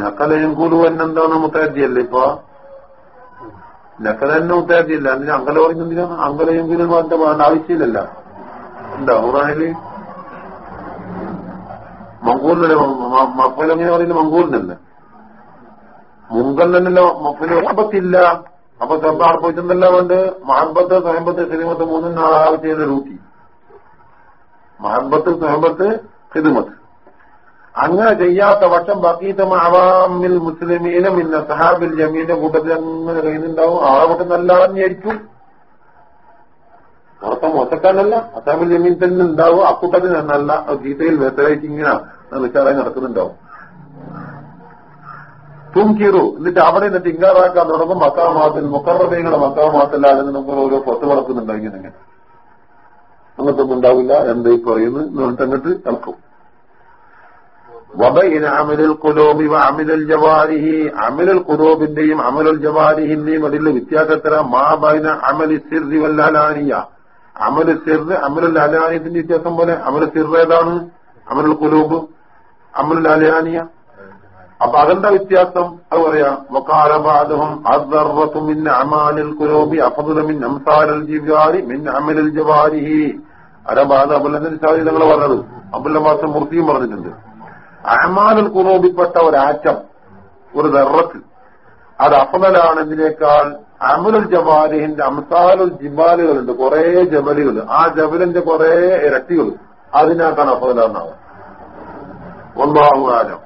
Speaker 1: നക്കല യങ്കുലു എന്നെന്താണ് മുത്താജിയല്ലേ ഇപ്പൊ? നക്കല തന്നെ മുത്താജിയല്ല അതിന് അങ്കല പറയുന്നതിനാണ് അങ്കല യങ്കുലു വേണ്ട ആവശ്യമില്ലല്ല. എന്താ ഖുറാനിൽ മങ്കൂറിനല്ലേ മക്കളെങ്ങനെ പറയുന്നത് മങ്കൂറിനല്ലേ മുങ്കൽ മുഹബത്തില്ല അപ്പൊ സബ് അർപ്പിച്ചെന്നല്ല കൊണ്ട് മഹബത്ത് സഹബത്ത് ഹിദിമത്ത് മൂന്നും നാളാവ് ചെയ്ത റൂട്ടി മഹബത്ത് സഹബത്ത് ഹിദിമത്ത് അങ്ങനെ ചെയ്യാത്ത പക്ഷം ബക്കീത്തും അവാമിൽ മുസ്ലിമീനും പിന്നെ സഹാബിൽ ജമീന്റെ കൂട്ടത്തിൽ അങ്ങനെ കഴിയുന്നുണ്ടാവും. ആ കൂട്ടം നല്ല വിചാരിക്കും അർത്ഥം മോശക്കാരനല്ല. അസാബിൽ ജമീൻ തന്നെ ഉണ്ടാവും അക്കൂട്ടത്തിൽ നല്ല ഗീതയിൽ വേത്തലായിട്ട് ഇങ്ങനെ നിൽക്കാറായി നടക്കുന്നുണ്ടാവും. തുംകിറു എന്നിട്ട് അവിടെ നിന്നിട്ട് ഇങ്ങാറാക്കാൻ തുടങ്ങും മക്കാമാത്തിൽ മുക്കറബികളുടെ അതിന് നമുക്ക് ഓരോ പൊത്ത് വളർത്തുന്നുണ്ടോ ഇങ്ങനെ. ഇങ്ങനെ അങ്ങനത്തൊന്നും ഉണ്ടാവില്ല. എന്താ ഈ പറയുന്നു എന്നിട്ട് അങ്ങോട്ട് ഇളക്കും. വബൈന അമിലുൽ കുലോബി അമിലൽ ജവാരിഹി. അമിലുൽ കുലോബിന്റെയും അമലുൽ ജവാരിഹിന്റെയും അതിൽ വ്യത്യാസത്തര മാബൈന അമലി സിർദി വല്ലാലാനിയ അമൽ സിർദ് അമലുൽ അലാനിയത്തിന്റെ വ്യത്യാസം പോലെ അമൽ സിർ ഏതാണ് അമലുൽ കുലൂബ് അമലുൽ അലാനിയ അപ്പൊ അതെന്താ വ്യത്യാസം? അത് പറയാ വക്കാലബാദഹം അദർവത്തു മിൻ അമാനിൽ കുലോബി അഫദുല മിൻ അംസാരൽ ജിവാരി മിൻ അമലിൽ ജവാരിഹി. അരബാദ് അബുല്ലൻ സാദി നിങ്ങൾ പറഞ്ഞത്. അബുല്ല മാസം മൂർത്തിയും പറഞ്ഞിട്ടുണ്ട്. അമാലുൽ കുലോബിപ്പെട്ട ഒരാറ്റം ഒരു ദർറത്ത് അത് അഫദലാണ് ഇതിനേക്കാൾ അമലുൽ ജവാലിഹിന്റെ അംസാലുൽ ജിബാലുകളുണ്ട് കുറെ ജബലുകൾ. ആ ജബലിന്റെ കുറെ ഇരട്ടികൾ അതിനകത്താണ് അഫദലാന്നാവും ഒന്നാഹുകാലം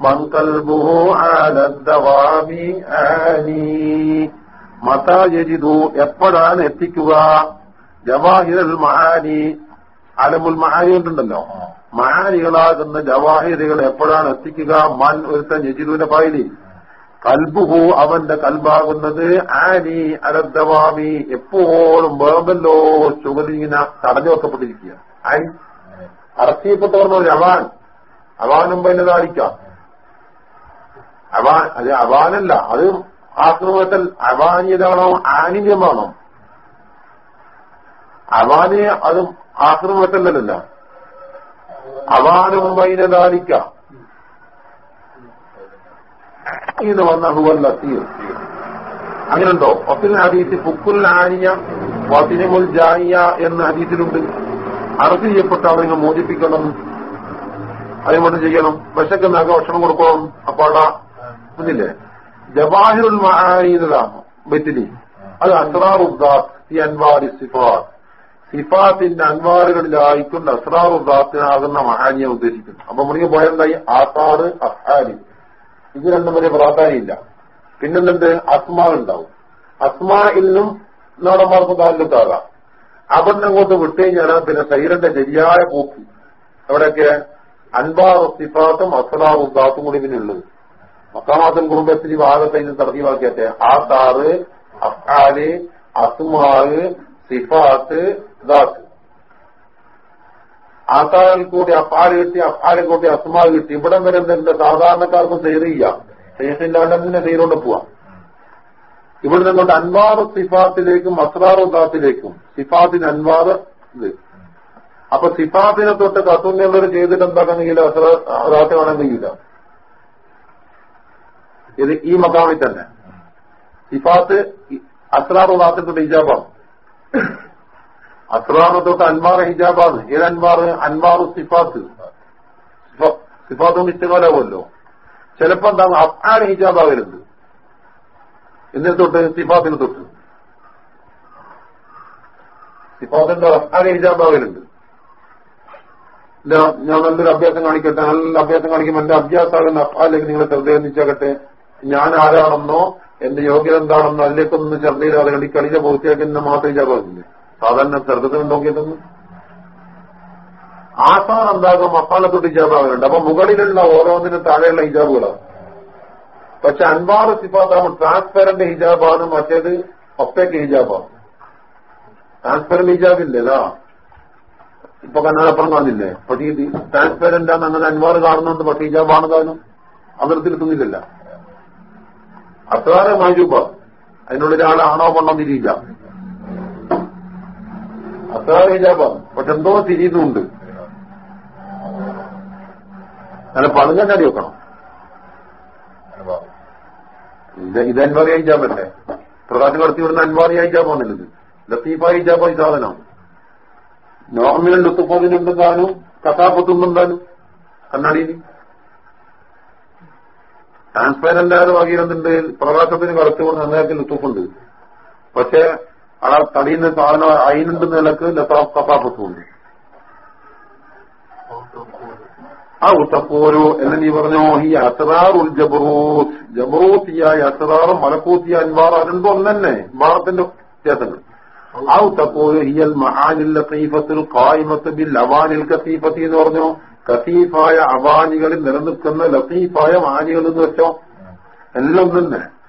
Speaker 1: من قلبه على الدوام آني മതാ യജിദു എപ്പോഴാണ് എത്തിക്കുക ജവാഹിരൽ മഹാനി അലമുൽ മഹാനി ഉണ്ടല്ലോ മഹാനികളാകുന്ന ജവാഹിറുകൾ എപ്പോഴാണ് എത്തിക്കുക മൻ ഒരുത്തൻ യജിദുവിന്റെ പായലി കൽബുഹു അവന്റെ കൽബാകുന്നത് ആനി അലദ്ദവാമി എപ്പോഴും വേമ്പല്ലോ ചുവലിങ്ങനെ തടഞ്ഞു വെക്കപ്പെട്ടിരിക്കുക ആയി അറസ്റ്റിയപ്പെട്ടവർ അവാൻ അവാനും പൈനതാടിക്കാം അവാൻ അത് അവാനല്ല അത് ആക്രമത്തിൽ അവാനിയതാണോ ആനിന്യമാണോ? അവാന് അതും ആക്രമത്തല്ലല്ല അവാനും വൈനദാലിക്ക ഇത് വന്ന ഹുവല്ല തീർ അങ്ങനെയുണ്ടോ ഒത്തിരി ഹദീസ് ഫുക്കുൽ ആനിയ വസിനമുൽ ജായിയ എന്ന ഹദീസിലുണ്ട്. അറസ്റ്റ് ചെയ്യപ്പെട്ട നിങ്ങൾ മോചിപ്പിക്കണം. അതേപോലെ ചെയ്യണം. വിശക്കുന്ന ഭക്ഷണം കൊടുക്കണം. അപ്പാടാ എന്നില്ലേ ജവാഹിറുൽ മഹാനീതാണ് ബെറ്റിലി. അത് അസ്രാറുദ്ദാത്ത് അൻവാരി സിഫാത്ത്. സിഫാത്തിന്റെ അൻവാറുകളിലായിക്കൊണ്ട് അസ്രാറുദ്ദാത്തിനാകുന്ന മഹാനിയെ ഉദ്ദേശിക്കുന്നു അപ്പൊ മുറിക്ക് പോയെന്തായി ആസാറ് അഹാരി ഇത് രണ്ടും വലിയ പ്രാധാന്യമില്ല. പിന്നെന്തുണ്ട്? അസ്മാ ഉണ്ടാവും അസ്മായിലും നാടന്മാർക്ക് താല്ലുത്താകാം അവിടെ അങ്ങോട്ട് വിട്ടുകഴിഞ്ഞാൽ പിന്നെ സൈറന്റെ ശരിയായ പോക്ക്. എവിടെയൊക്കെ അൻവാർ സിഫാത്തും അസ്രാറുദ്ദാത്തും കൂടി ഇതിനുള്ളത് മക്കാമാത്തുൽ കുടുംബത്തിൽ ഭാഗത്ത് ഇത് തർത്തീവാക്കിയത്തെ ആസാറ് അഫ്ആൽ അസുമാറ് സിഫാത്ത് ദാത്ത് ആസാറിൽ കൂടി അഫാൽ കിട്ടി അഫാലിൽ കൂടി അസുമാർ കിട്ടി. ഇവിടെ വരെ എന്തുണ്ട് സാധാരണക്കാർക്കും സെയർ ചെയ്യാം. സെയ്സില്ലാണ്ട് തന്നെ സെയ്റോണ്ട് പോവാം. ഇവിടെ നിന്നുകൊണ്ട് അൻവാർ സിഫാത്തിലേക്കും അസ്രാറു ദാത്തിലേക്കും. സിഫാത്തിന് അൻവാർ ഇത്. അപ്പൊ സിഫാത്തിനെ തൊട്ട് കത്തുന്നവർ ചെയ്തിട്ട് എന്താക്കണമെങ്കിൽ അസ്രാത്തിനാണെങ്കിൽ വേണമെന്നില്ല ഇത് ഈ മക്കാമിൽ തന്നെ. സിഫാത്ത് അസ്രാറ് നാട്ടിൽ ഹിജാബാണ്. അസ്രാറിനെ തൊട്ട് അൻമാർ ഹിജാബാണ്. ഏത് അൻമാർ അൻമാർ സിഫാത്ത്. സിഫാത്ത് കൊണ്ട് ഇഷ്ടകാലാവുമല്ലോ. ചിലപ്പോ എന്താണ്? അഫ്ഹാൻ ഹിജാബാകരുത് എന്നിട്ട് തൊട്ട്? സിഫാത്തിന് തൊട്ട്. സിഫാത്തിന്റെ അഫ്ഹാൻ ഹിജാബാകരുത് ഞാൻ നല്ലൊരു അഭ്യാസം കാണിക്കട്ടെ? നല്ല അഭ്യാസം കാണിക്കുമ്പോൾ എന്റെ അഭ്യാസമാകുന്ന അഫ്ഹാലേക്ക് നിങ്ങൾ ശ്രദ്ധയെന്നിച്ചാകട്ടെ ഞാൻ ആരാണെന്നോ എന്റെ യോഗ്യത എന്താണെന്നോ അതിലേക്കൊന്ന് ചർച്ച ചെയ്താൽ കളി കളിയിലെ പൂർത്തിയാക്കുന്ന മാത്രമേ ഇജാബില്ലേ സാധാരണ ചെറുതത്തിന് നോക്കിയിട്ടൊന്നും. ആസാൻ എന്താകും? അപ്പാലത്തൊട്ട് ഇജാബാകുന്നുണ്ട് അപ്പൊ മുകളിലുള്ള ഓരോന്നിനും താഴെയുള്ള ഹിജാബുകളാണ്. പക്ഷെ അൻപാർ സിഫാത്താകുമ്പോൾ ട്രാൻസ്പെറന്റ് ഹിജാബാണ് മറ്റേത് ഒപ്പേക്ക് ഹിജാബാണ്. ട്രാൻസ്പെറന്റ് ഹിജാബില്ലേതാ ഇപ്പൊ കണ്ണാടപ്പുറം കാണില്ലേ പക്ഷേ ട്രാൻസ്പെറന്റ് ആണ് അങ്ങനെ അൻവാർ കാണുന്നുണ്ട് പക്ഷേ ഹിജാബാണ് താനും അതിർത്തിലെത്തുന്നില്ലല്ല അത്രാറ് മാജൂബ അതിനുള്ളിൽ ആളാണോ പണം തിരിയില്ല. അത്രാറ് ഹിജാബാണ് പക്ഷെ എന്തോ തിരിയുന്നുണ്ട്. അങ്ങനെ പണിഞ്ഞ അടി വെക്കണം. ഇത് ഇത് അൻവാറി പറ്റേ. പ്രകാശം കടത്തി വിടുന്ന അൻവാറി ഹിജാബാന്നുള്ളത് ലത്തീഫായി പോയി സാധനം. നോർമിനൽ തുപ്പതിനുണ്ടെന്താനും കഥാപത്തുണ്ടെന്നാലും കണ്ണാടിയിൽ. ട്രാൻസ്പെറന്റ് ആയത് വകയിലെന്തുണ്ട് പ്രകാശത്തിന് കറുത്തു കൊണ്ട് നന്നായിട്ട് ലുത്തുഫുണ്ട് പക്ഷെ ആ തടിയുന്ന സാധനം അയിനുണ്ട് നിലയ്ക്ക് ലത്താഫത്തുണ്ട് ആ ഉത്തപ്പോരോ എന്ന് നീ പറഞ്ഞോ? ഈ അസറാറുൽ ജബറൂത്ത് ജബറൂത്തിയായ അസറാറും മലക്കൂത്തിയ അൻവാർ രണ്ടും തന്നെ ഭാരത്തിന്റെ ചേതങ്ങൾ ആ ഉത്തപ്പോരോ ഹിയൽ മഹാനിൽ ലത്തീഫത്തിൽ കായ്മത്ത് ബിൽ അവാനിൽ കത്തീഫത്തി എന്ന് പറഞ്ഞു? കസീഫായ അവാനികളിൽ നിലനിൽക്കുന്ന ലത്തീഫായ മാനികൾ എന്ന് വെച്ചോ? എല്ലാം തന്നെ.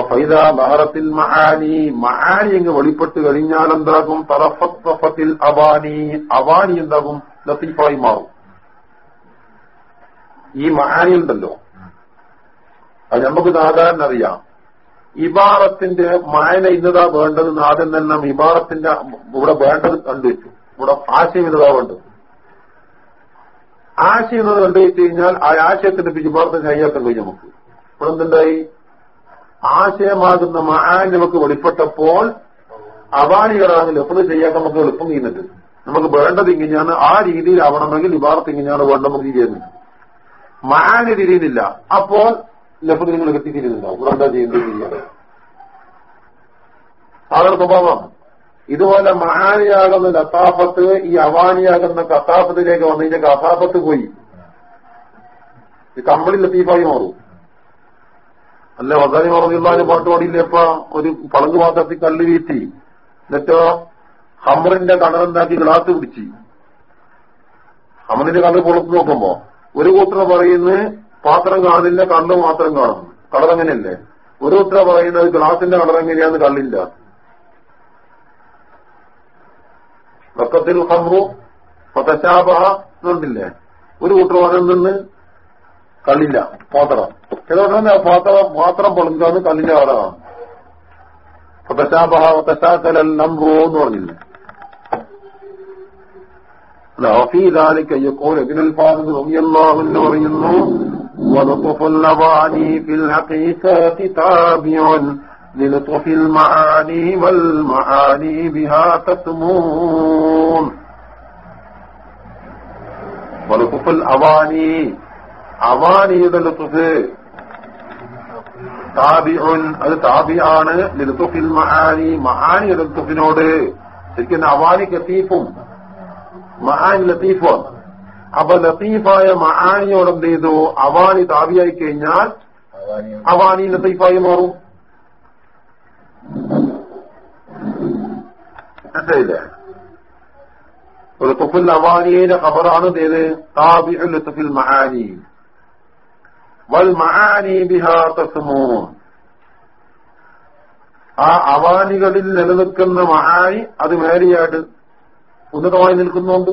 Speaker 1: ഫൈദ ബഹറത്തിൽ മഹാനി മഹാനി അങ്ങ് വെളിപ്പെട്ട് കഴിഞ്ഞാൽ എന്താകും? തറഫത്തിൽ അവാനി അവാനി എന്താകും? ലത്തീഫായി മാറും. ഈ മഹാനി ഉണ്ടല്ലോ. അത് നമുക്ക് സാധാരണ അറിയാം. ഇബാറത്തിന്റെ മായന ഇന്നതാ വേണ്ടത് ആദ്യം തന്നെ ഇബാറത്തിന്റെ ഇവിടെ വേണ്ടത് കണ്ടുവച്ചു. ഇവിടെ ആശയം ഇന്നതാ വേണ്ടത്. ആശയം എന്ന് കണ്ടുവച്ചു കഴിഞ്ഞാൽ ആ ആശയത്തിന്റെ പിരിമാർത്ഥം കൈയാക്കാൻ കഴിഞ്ഞു നമുക്ക് ഇപ്പോൾ എന്തുണ്ടായി? ആശയമാകുന്ന മഹാൻ നമുക്ക് വെളിപ്പെട്ടപ്പോൾ അവാണികളാണെങ്കിൽ എപ്പോഴും ചെയ്യാത്ത നമുക്ക് എളുപ്പം ചെയ്യുന്നുണ്ട് നമുക്ക് വേണ്ടത് ഇങ്ങനെയാണ്. ആ രീതിയിൽ ആവണമെങ്കിൽ ഇബാറത്ത് ഇങ്ങനെയാണ് വേണ്ട നമുക്ക് ചെയ്യുന്നത് മഹാന് തിരിയുന്നില്ല അപ്പോൾ ലഫത് നിങ്ങൾ കെട്ടിത്തിരിയുന്നുണ്ടാവും. ഇവിടെ എന്താ ചെയ്യുന്നത്. സാധാരണ സ്വഭാവമാണ് ഇതുപോലെ മഹാനിയാകുന്ന ലത്താഫത്ത് ഈ അവാനിയാകുന്ന കത്താഫത്തിലേക്ക് വന്നതിന്റെ കത്താഫത്ത് പോയി. ഈ കമ്പളി ലത്തീഫായി മാറും. അല്ല വസാനി പറഞ്ഞുള്ള പാട്ട് പാടിയില്ലപ്പ ഒരു പളങ്ക് പാത്രത്തിൽ കല്ല് വീറ്റി എന്നിട്ടോ ഹമറിന്റെ കടലുണ്ടാക്കി ഗ്ലാസ് പിടിച്ച്. ഹമറിന്റെ കണ്ണ് പുറത്ത് നോക്കുമ്പോ ഒരു കൂട്ടർ പറയുന്ന പാത്രം കാണില്ല കണ്ണ് മാത്രം കാണും കളറങ്ങനെയല്ലേ ഒരു കൂട്ടർ പറയുന്നത് ഗ്ലാസിന്റെ കളർ എങ്ങനെയാന്ന് കള്ളില്ല. വക്കത്തിൽ ഹംറു പതശാബഹ എന്നുണ്ടില്ലേ ഒരു കൂട്ടർ പറയുന്നത് കള്ളില്ല പാത്രം ചില പാത്രം പാത്രം പൊളുങ്കാന്ന് കല്ലിന്റെ കളറാണ് പതശാബഹ പതശാക്കലൽ നംറു എന്ന് പറഞ്ഞില്ലേ وفي ذلك يقول ابن الفاضل رضي الله عنه പറയുന്നു ولطف الأواني في الحقيقة تابع للطف المعاني والمعاني بها تسمون ولطف الأواني അവാനിയുടെ ലുത്തുഫ് താബിഉൻ അത് താബിയാണ് ലിലുത്തുഫിൽ മഹാനി മഹാനിയുടെ ലുത്തുഫിനോട് ശരിക്കും അവാനി കത്തീഫും മഹാൻ ലത്തീഫാണ് അപ്പൊ ലത്തീഫായ മഹാനിയോട് എന്ത് ചെയ്തു അവാനി താവിയായി കഴിഞ്ഞാൽ അവാനി ലത്തീഫായി മാറും മനസ്സിലായില്ലേ ലുത്തുഫുൽ അവാനിയയിലെ ഖബറാണ് ഏത്? താബിഉ ലുത്തുഫിൽ മഹാനി. വൽ മഹാനി ബിഹാ തസ്മൂൻ. ആ അവാനികളിൽ നിലനിൽക്കുന്ന മഹാനി അത് മേലെയായിട്ട് ഉന്നതമായി നിൽക്കുന്നുണ്ട്.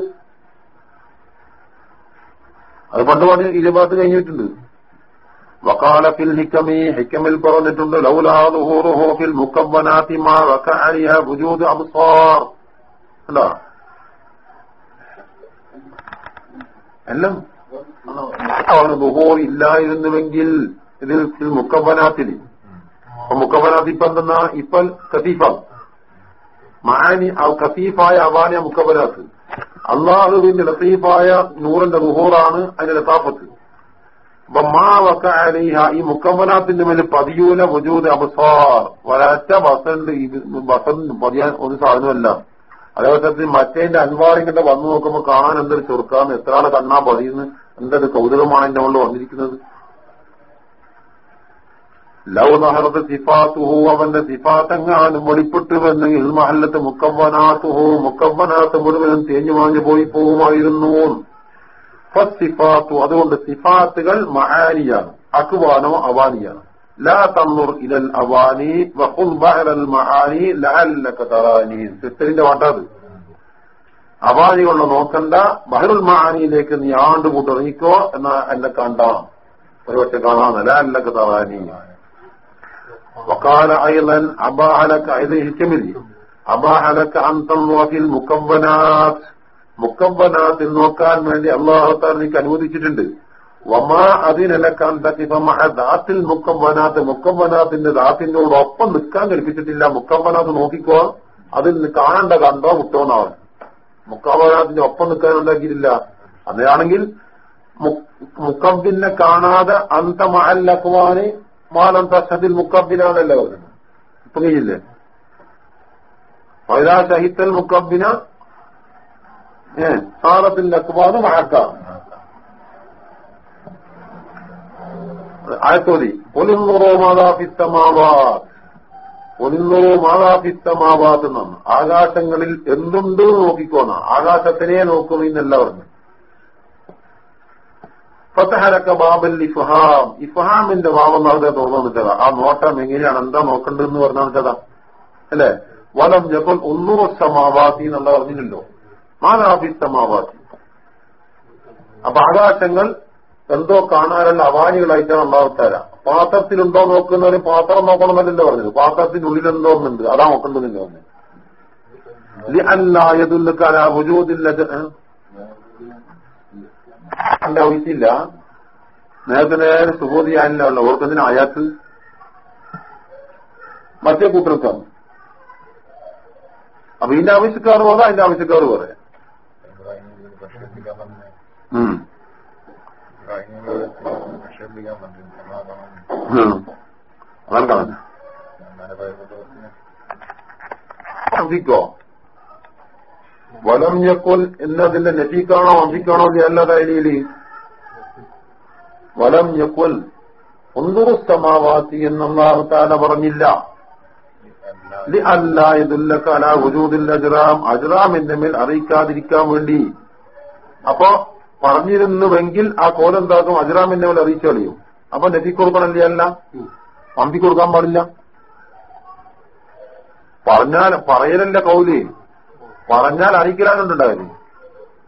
Speaker 1: അത് പണ്ട് പണ്ട് ഇരുപത്ത് കഴിഞ്ഞിട്ടുണ്ട്. വക്കാലത്തിൽ ഹിക്കമി ഹിക്കമിൽ പറഞ്ഞിട്ടുണ്ട് ലൗലാദുഹൂറുഹോഫിൽ മുക്കബനാത്തിമാ വക്കാരിയ ബുജൂദ് അബ്സാർ. അല്ല? എല്ലാം അവന് ദുഹൂർ ഇല്ലായിരുന്നുവെങ്കിൽ ഇതിൽ മുക്കബനാത്തിൽ മുക്കബനാത്ത് ഇപ്പൊ എന്തെന്നാ? ഇപ്പൊ കത്തീഫാണ് മാനി കസീഫായ അവാനിയ മുക്കബലാത്ത് അള്ളാഹുവിന്റെ ലത്തീഫായ നൂറിന്റെ നുഹൂറാണ് അതിന്റെ ലത്താഫത്ത്. ഈ മുക്കമ്മലാത്തിന്റെ മേലെ പതിയൂല വജൂത് അബസാർ. ഒരറ്റ ബസണ്ട് ബസണ്ട് പതിയാൻ ഒരു സാധനമല്ല അതേപോലെ മറ്റേന്റെ അൻവാറിങ്ങനെ വന്നു നോക്കുമ്പോൾ കാണാൻ എന്തൊരു ചെറുക്കാന്ന് എത്ര ആളെ കണ്ണാ പതിയുന്നു എന്തൊരു കൗതുകമാണ് എന്റെ മുകളിൽ വന്നിരിക്കുന്നത്. ലവ് നഹറത്ത് സിഫാത്തുഹു അവന്റെ സിഫാത്തെങ്ങാനും വെളിപ്പെട്ടുവെന്നെങ്കിൽ മഹല്ലത്ത് മുക്കവനാത്തുഹു മുക്കമ്പനാത്ത് മുഴുവനും തേഞ്ഞു മാഞ്ഞു പോയി പോവുമായിരുന്നു ഫസിഫാത്തു അതുകൊണ്ട് സിഫാത്തുകൾ മഹാനിയാണ് അക്വാനോ അവാനിയാണ് ലാ തന്നുർ ഇലൽ അവാനി വഖുൽ ബഹറൽ മഹാനി ലഅല്ലക തറാനി സിസ്റ്ററിന്റെ വാട്ടാത് അവാനികളുടെ നോക്കണ്ട ബഹറുൽ മഹാനിയിലേക്ക് നീ ആണ്ടുകൂട്ടിറങ്ങിക്കോ എന്നാ എന്നെ കണ്ടാം ഒരുപക്ഷെ കാണാം ലഅല്ലക തറാനി وقال ايضا اباح لك ايضا الكمري اباح لك ان تنظر في المكونات മുക്കബനാത്തിൽ നോക്കാൻ വേണ്ടി അള്ളാഹുത്താർ നീക്ക് അനുവദിച്ചിട്ടുണ്ട്. വമാ അതിനലക്കാൻ ദാത്തിൽ മുക്കബനാത്ത് മുക്കബനാത്തിന്റെ ദാത്തിനോടൊപ്പം നിൽക്കാൻ കൽപ്പിച്ചിട്ടില്ല. മുക്കബനാത്ത് നോക്കിക്കോ അതിൽ കാണണ്ട കണ്ടോ മുട്ടോന്നാവൻ മുക്കബനാത്തിന്റെ ഒപ്പം നിൽക്കാൻ ഉണ്ടാക്കിയിട്ടില്ല. അങ്ങനെയാണെങ്കിൽ മുക്കബിനെ കാണാതെ അന്തമല്ലക്കുവാന് മാലം തസദിൽ മുക്കബിനാണല്ലോ പറഞ്ഞത് ഇപ്പൊ കഴിയില്ലേ വൈരാ ഷഹിത്തൽ മുക്കബിന സാറത്തിന്റെ അക്ബാദ് മഴക്കാം ആയത്തോതി ഒലിന്നുറോ മാതാപിത്തമാവാത് ഒലിന്നുറോ മാതാപിത്തമാവാത് എന്നാണ്. ആകാശങ്ങളിൽ എന്തുണ്ട് നോക്കിക്കോന്ന. ആകാശത്തിനെ നോക്കും നോക്കുമെന്നല്ല പറഞ്ഞു ഫത്തഹരക്ക ബാബൽ ഇഫഹാം. ഇഫഹാമിന്റെ ഭാവം നടന്നത് തുറന്നിട്ടതാ ആ നോട്ടം എങ്ങനെയാണ്? എന്താ നോക്കണ്ടെന്ന് പറഞ്ഞാൽ അല്ലേ? വലം ജപ്പോൾ ഒന്നൂറ് സമാവാസി എന്നുള്ള പറഞ്ഞില്ലല്ലോ. മാനാഭിത്തമാവാസി അപ്പൊ ആകാശങ്ങൾ എന്തോ കാണാനുള്ള അവാനികളായിട്ടാണ് ഉണ്ടാവത്താര പാത്രത്തിലുണ്ടോ നോക്കുന്നവര് പാത്രം നോക്കണമെന്നല്ലേ പറഞ്ഞത്. പാത്രത്തിനുള്ളിൽ എന്തോ ഒന്നുണ്ട് അതാ നോക്കേണ്ടതില്ല ഭുജോദില്ല എന്റെ ഒഴിച്ചില്ല. നേരത്തെ നേരെ സുബോധിയാനില്ല ഉള്ള ഓർക്കതിന് അയാൾക്ക് മറ്റേ കൂട്ടർക്കാണ്. അപ്പൊ ഇതിന്റെ ആവശ്യക്കാർ പറയാം അതിന്റെ ആവശ്യക്കാർ പറയാം അതാണ് കാണുന്നത് അധിക്കോ വലം ഞക്കൊൽ എന്നതിന്റെ നഫീക്കാണോ അധിക്കാണോ അല്ല ഡയലിയിൽ വലം ഞക്കൊൽ ഒന്നുറുസ്തമാവാത്തി എന്നല്ലാഹു താല പറഞ്ഞില്ല. അല്ല ഇതുല്ലക്കല വജൂദിൽ അജ്റാം. അജ്റാമിന്റെ മേൽ അറിയിക്കാതിരിക്കാൻ വേണ്ടി അപ്പൊ പറഞ്ഞിരുന്നുവെങ്കിൽ ആ കോലെന്താക്കും അജ്റാമിന്റെ പോലെ അറിയിച്ചു കളിയും. അപ്പൊ നെറ്റി കൊടുക്കണല്ലേ അല്ല പമ്പി കൊടുക്കാൻ പാടില്ല. പറഞ്ഞാൽ പറയലല്ല കൗലി. പറഞ്ഞാൽ അറിയിക്കലാണുണ്ടാവില്ല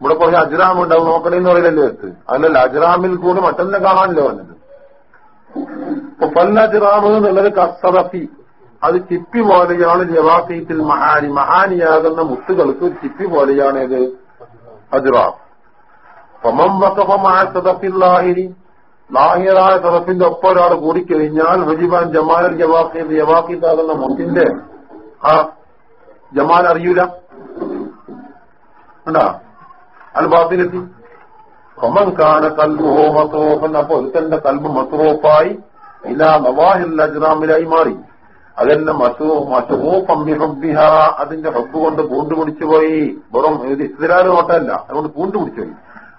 Speaker 1: ഇവിടെ കുറച്ച് അജ്റാം ഉണ്ടാവും. നോക്കണേന്ന് പറയലല്ലേ എടുത്ത് അല്ലല്ല അജ്റാമിൽ കൂടെ മറ്റൊന്നെ കാണാനല്ലോ പറഞ്ഞത്. ഇപ്പൊ പല്ലജ്റാം എന്നുള്ളത് കസറഫി. അത് ചിപ്പി പോലെയാണ് ജവാസീത്തിൽ മഹാനി. മഹാനിയാകുന്ന മുത്തുകൾക്ക് ചിപ്പി പോലെയാണ് ഇത് അജ്റാം. ഫമം വക്കഫമായ സദഫിന്റെ ഒപ്പം ഒരാൾ കൂടിക്കഴിഞ്ഞാൽ ഹജിബാൻ ജമാൽ ജവാഖി ജവാഖീദാകുന്ന മുത്തിന്റെ ആ ജമാൽ അറിയൂല. ഉണ്ടാ അൽ ബാത്തിലെത്തി ഫമൻ കാന കൽബുഹോ മസറൂഫൻ. അപ്പൊ ഒരുത്തന്റെ കൽബ് മസറൂഫായി ഇലാ നവാഹിൽ അജ്റാമിലായി മാറി. അതെന്നെ മസൂഫിഹ അതിന്റെ ഹബ്ബ് കൊണ്ട് പൂണ്ടുപിടിച്ചുപോയി. വെറും ഇത് ഇസ്തിരാറ് നോട്ടല്ല അതുകൊണ്ട് പൂണ്ടുപിടിച്ചു പോയി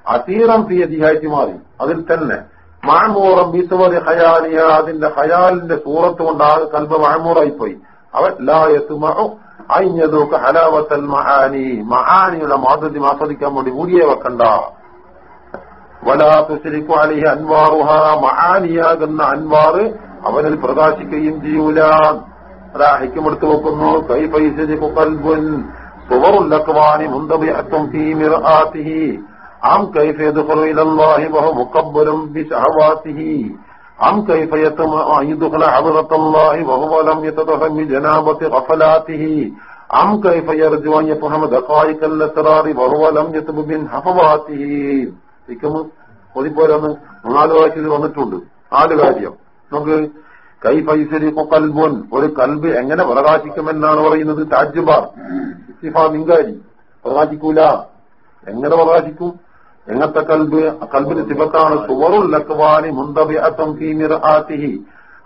Speaker 1: അസീറം തീയതിയായിട്ട് മാറി അതിൽ തന്നെ മാമൂറം ബിസുവതി ഹയാലിയ അതിന്റെ ഹയാലിന്റെ സൂറത്ത് കൊണ്ട് ആ കൽബ മാമൂറായി പോയി അവൻ ലായത്തുമോ അയിഞ്ഞതൊക്കെ ഹലാവത്തൽ മഹാനി മഹാനിയുടെ മാധുര്യം ആസ്വദിക്കാൻ വേണ്ടി മൂടിയെ വെക്കണ്ട വലാത്തുശരിക്കും അലിഹി അൻവാറുഹ മഹാനിയാകുന്ന അൻവാറ് അവനിൽ പ്രകാശിക്കുകയും ചെയ്യൂല അതാ ഹൈക്കുമെടുത്ത് വെക്കുന്നു കൈ പൈസ കൽബുൻ സുവറുല്ലക്വാനി മുന്തബിഅത്തും ഫീ മിർആത്തിഹി ആം കൈഫ് യദ്ഖുലു ഇലല്ലാഹി വഹു ബിശഹവാതിഹി ആം കൈഫ് യത്മഅ യദ്ഖുലു ഹദറത്തല്ലാഹി വഹു ലം യതദഹം ജനാബതി ഖഫലാതിഹി ആം കൈഫ് യർജു അൻ യഫഹമ ദഖായികൽ ലസ്റാറി വഹു ലം യതബു മിൻ ഹഫവാതിഹി ഇക്കമു ഒതിപ്പോരന്ന് നാല് വന്നിട്ടുണ്ട്. നാല് കാര്യം. നമുക്ക് കൈ ഫൈസലിക്കു കൽബുൻ. ഒരു കൽബ് എങ്ങനെ പ്രകാശിക്കുമെന്നാണ് പറയുന്നത്. താജ്ബാർ ഇസ്തിഫാ മിങ്കാരി പ്രകാശിക്കൂല. എങ്ങനെ പ്രകാശിക്കും? എങ്ങനത്തെ കൽബ് കൽബിന് സിഫത്താണ് സുവറുല്ലക്വാനി മുന്തബിഅത്തം ഫീ മിർആത്തിഹി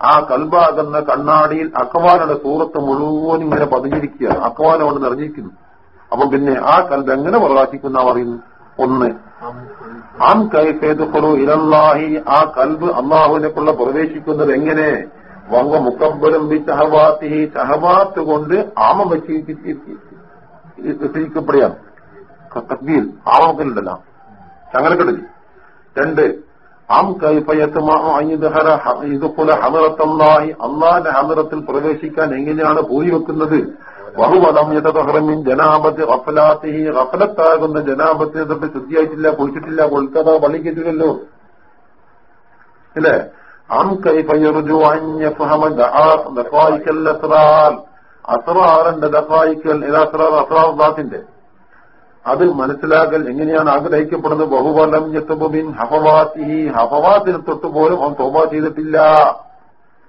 Speaker 1: ആ കൽബാകുന്ന കണ്ണാടിയിൽ അക്വാനുടെ സൂറത്ത് മുഴുവൻ ഇങ്ങനെ പതിഞ്ഞിരിക്കുകയാണ് അക്വാന കൊണ്ട് നിറഞ്ഞിരിക്കുന്നു അപ്പൊ പിന്നെ ആ കൽബ് എങ്ങനെ പ്രകാശിക്കുന്ന പറയുന്നു ഒന്ന് ആം കൈഫേദുഖുലു ഇലല്ലാഹി ആ കൽബ് അള്ളാഹുവിനെക്കുള്ള പ്രവേശിക്കുന്നത് എങ്ങനെ വങ്ക മുക്കബലും ബി ചഹവാത്തിഹി ചഹവാത്ത് കൊണ്ട് ആമം വെച്ചിരിക്കപ്പെടുകയാണ് തക്ബീൽ ആമത്തിലുണ്ടല്ല ചങ്ങലക്കെടലി രണ്ട് അള്ളാന്റെ ഹമിറത്തിൽ പ്രവേശിക്കാൻ എങ്ങനെയാണ് പോയി വെക്കുന്നത്? വഹുവലം യഥഹറമിൻ ജനാപത്ത് റഫലാത്തി റഫലത്താകുന്ന ജനാപത്തിനെ തൊട്ട് ശുദ്ധിയായിട്ടില്ല കുളിച്ചിട്ടില്ല കൊൽക്കഥ പള്ളിക്കിട്ടില്ലല്ലോ അല്ലേ? അം കൈഫയറുജു അസ്റാറിന്റെ ദഫായിക്കൽ അസ്റാർ? അസ്റാറിന്റെ അത് മനസ്സിലാക്കൽ എങ്ങനെയാണ് ആഗ്രഹിക്കപ്പെടുന്നത്? ബഹുബലം യത്തുബിൻ ഹഫവാത്തിഹി. ഹഫവാത്തിന് തൊട്ട് പോലും അവൻ തോബ ചെയ്തിട്ടില്ല.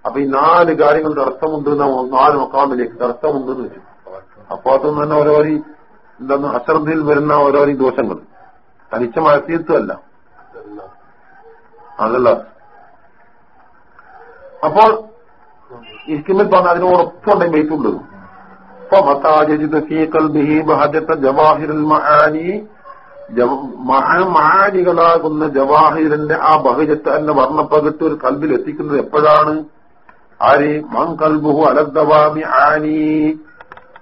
Speaker 1: അപ്പൊ ഈ നാല് കാര്യങ്ങളുടെ അർത്ഥമുണ്ട് നാല് മക്കാമിലേക്ക് അർത്ഥമുണ്ടെന്ന് വെച്ചു. അപ്പൊ അതൊന്നും തന്നെ ഓരോ എന്താണ് അശ്രദ്ധയിൽ വരുന്ന ഓരോ ദോഷങ്ങൾ. തനിച്ച മഴത്തിയത്വമല്ല അതല്ല. അപ്പോൾ ഇരിക്കുമ്പോൾ പറഞ്ഞ അതിന് ഉറപ്പുണ്ടെങ്കിൽ വെയിറ്റുണ്ട് فمتى يجد في قلبه بهجة جواهر المعاني മഹാനികളാകുന്ന ജവാഹിറിന്റെ ആ ബഹജത്ത് എന്നെ വർണ്ണപ്പകട്ട് ഒരു കൽബിൽ എത്തിക്കുന്നത് എപ്പോഴാണ് ആര് മൻ കൽബുഹു അലദ്ദവാമി ആനി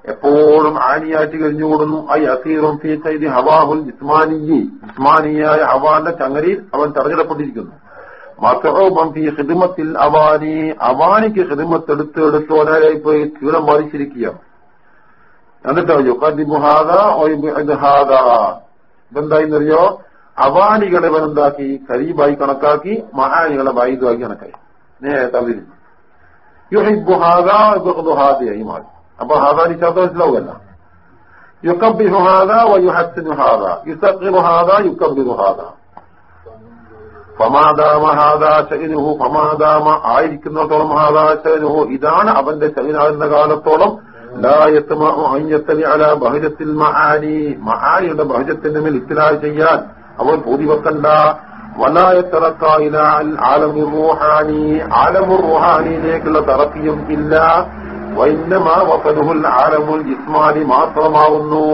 Speaker 1: എപ്പോഴും ആനിയായിട്ട് കഴിഞ്ഞുകൂടുന്നു ഐ അസീറും ഫീ കൈദി ഹവാഹുൽ ജിസ്മാനിയി ജിസ്മാനിയായ ഹവാന്റെ ചങ്ങരിയിൽ അവൻ തെരഞ്ഞെടുപ്പെട്ടിരിക്കുന്നു മസഹോബം ഫീ ഹിദിമത്തിൽ അവാനി അവാനിക്ക് ഹിദിമത്തെടുത്ത് എടുത്ത് ഒരാളായി പോയി തീരം ബാധിച്ചിരിക്കുകയാണ് എന്നിട്ടോ യുഹദിബു ഹാദ ഇതെന്തായിന്നറിയോ അവാനികളെ എന്താക്കി കരീബായി കണക്കാക്കി മഹാനികളെ ബായിദാക്കി കണക്കായി നേരെ തവിരി യുഹിബുഹാദ ഹാദയായി മാറി അപ്പൊ ഹാദാനി ശബ്ദം മനസ്സിലാവുമല്ല യുക്കബിഹു ഹാദ വയുഹസിനു ഹാദ യുസഖിറു ഹാദ യുക്കബിഹു ഹാദ ഫമാദാമ ഹാദാ ശൈനുഹു ഫമാദാമ ആയിരിക്കുന്നിടത്തോളം ഹാദാ ശൈനുഹു ഇതാണ് അവന്റെ ശൈനാകുന്ന കാലത്തോളം ബഹജത്തിൽ മഹാനി മഹാനിയുടെ ബഹജത്തിന്റെ മേൽ ഇത്തിലാ ചെയ്യാൻ അവൻ പൂതിവെക്കണ്ട വെക്കണ്ട വലായത്തിറക്കായില ആലമുറുഹാനി ആലമുറുഹാനിയിലേക്കുള്ള തറക്കിയും ഇല്ല. വൈന്നമാ വസലുഹുൽ ആലമുൽ ഇസ്മാനി മാത്രമാവുന്നു.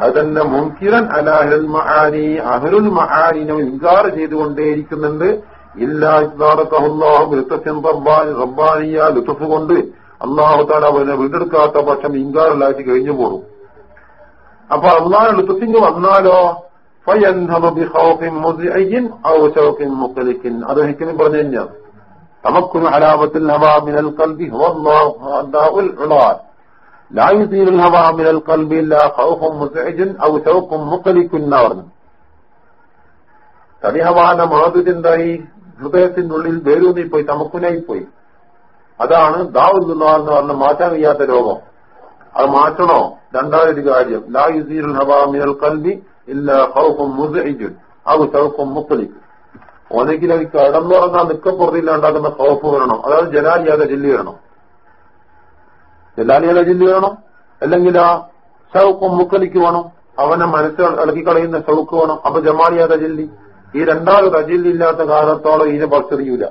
Speaker 1: അതന്നെ മുൻകിരൻ അലാഹുൽ മഹാനി അഹരുൽ മഹാനിനെ ഇൻകാർ ചെയ്തുകൊണ്ടേയിരിക്കുന്നുണ്ട്. ഇല്ലാ ഇസ്ലാറക്കഹുല്ലാഹു റബ്ബാനിയ ലുത്തുഫ് കൊണ്ട് അള്ളാഹുത്താല അവനെ വീണ്ടെടുക്കാത്ത പക്ഷം ഇൻകാറിലാക്കി കഴിഞ്ഞു പോകും അപ്പൊ അള്ളാഹ് ലുത്തുഫിങ് വന്നാലോ അത് ഹിക്കിന് പറഞ്ഞു കഴിഞ്ഞാൽ തമക്കുന് ഹലാപത്തിൽ ഹവാമിനൽ കൽബി لا يثير الهوى من القلب إلا خوف مزعج أو شوق مقلق പറഞ്ഞു തടിഹവാന മാതുചിന്തായി ഹൃദയത്തിനുള്ളിൽ വേരൂന്നിപ്പോയി തമക്കുനായിപ്പോയി അതാണ് ദാവുല്ല എന്ന് പറഞ്ഞ മാറ്റാൻ കഴിയാത്ത രോഗം. അത് മാറ്റണോ? രണ്ടാമതൊരു കാര്യം. ലാ യുസീറുൽ ഹവാ മിനൽ കൽബി ഇല്ല ഹൗഫും മുസഹിജുൻ അത് ഷൗഫും മുത്തലിക്കും ഒന്നെങ്കിൽ അത് കടന്നുറങ്ങാൻ നിക്കപ്പുറത്തില്ലാണ്ടാക്കുന്ന ഹൗഫ് വരണം. അതായത് ജലാലിയാതെ ജില്ലി വരണം. ജലാലിയാതെ ജില്ലി വേണം അല്ലെങ്കിൽ ആ ഷൗക്കും മുക്കലിക്ക് വേണം. അവനെ മനസ്സ് ഇളക്കിക്കളയുന്ന ഷൗക്ക് വേണം. അപ്പൊ ജമാലിയാതെ ജില്ലി. ഈ രണ്ടാമത് അജില്ലില്ലാത്ത കാലത്തോളം ഇതിനെ പറിച്ചെറിയൂല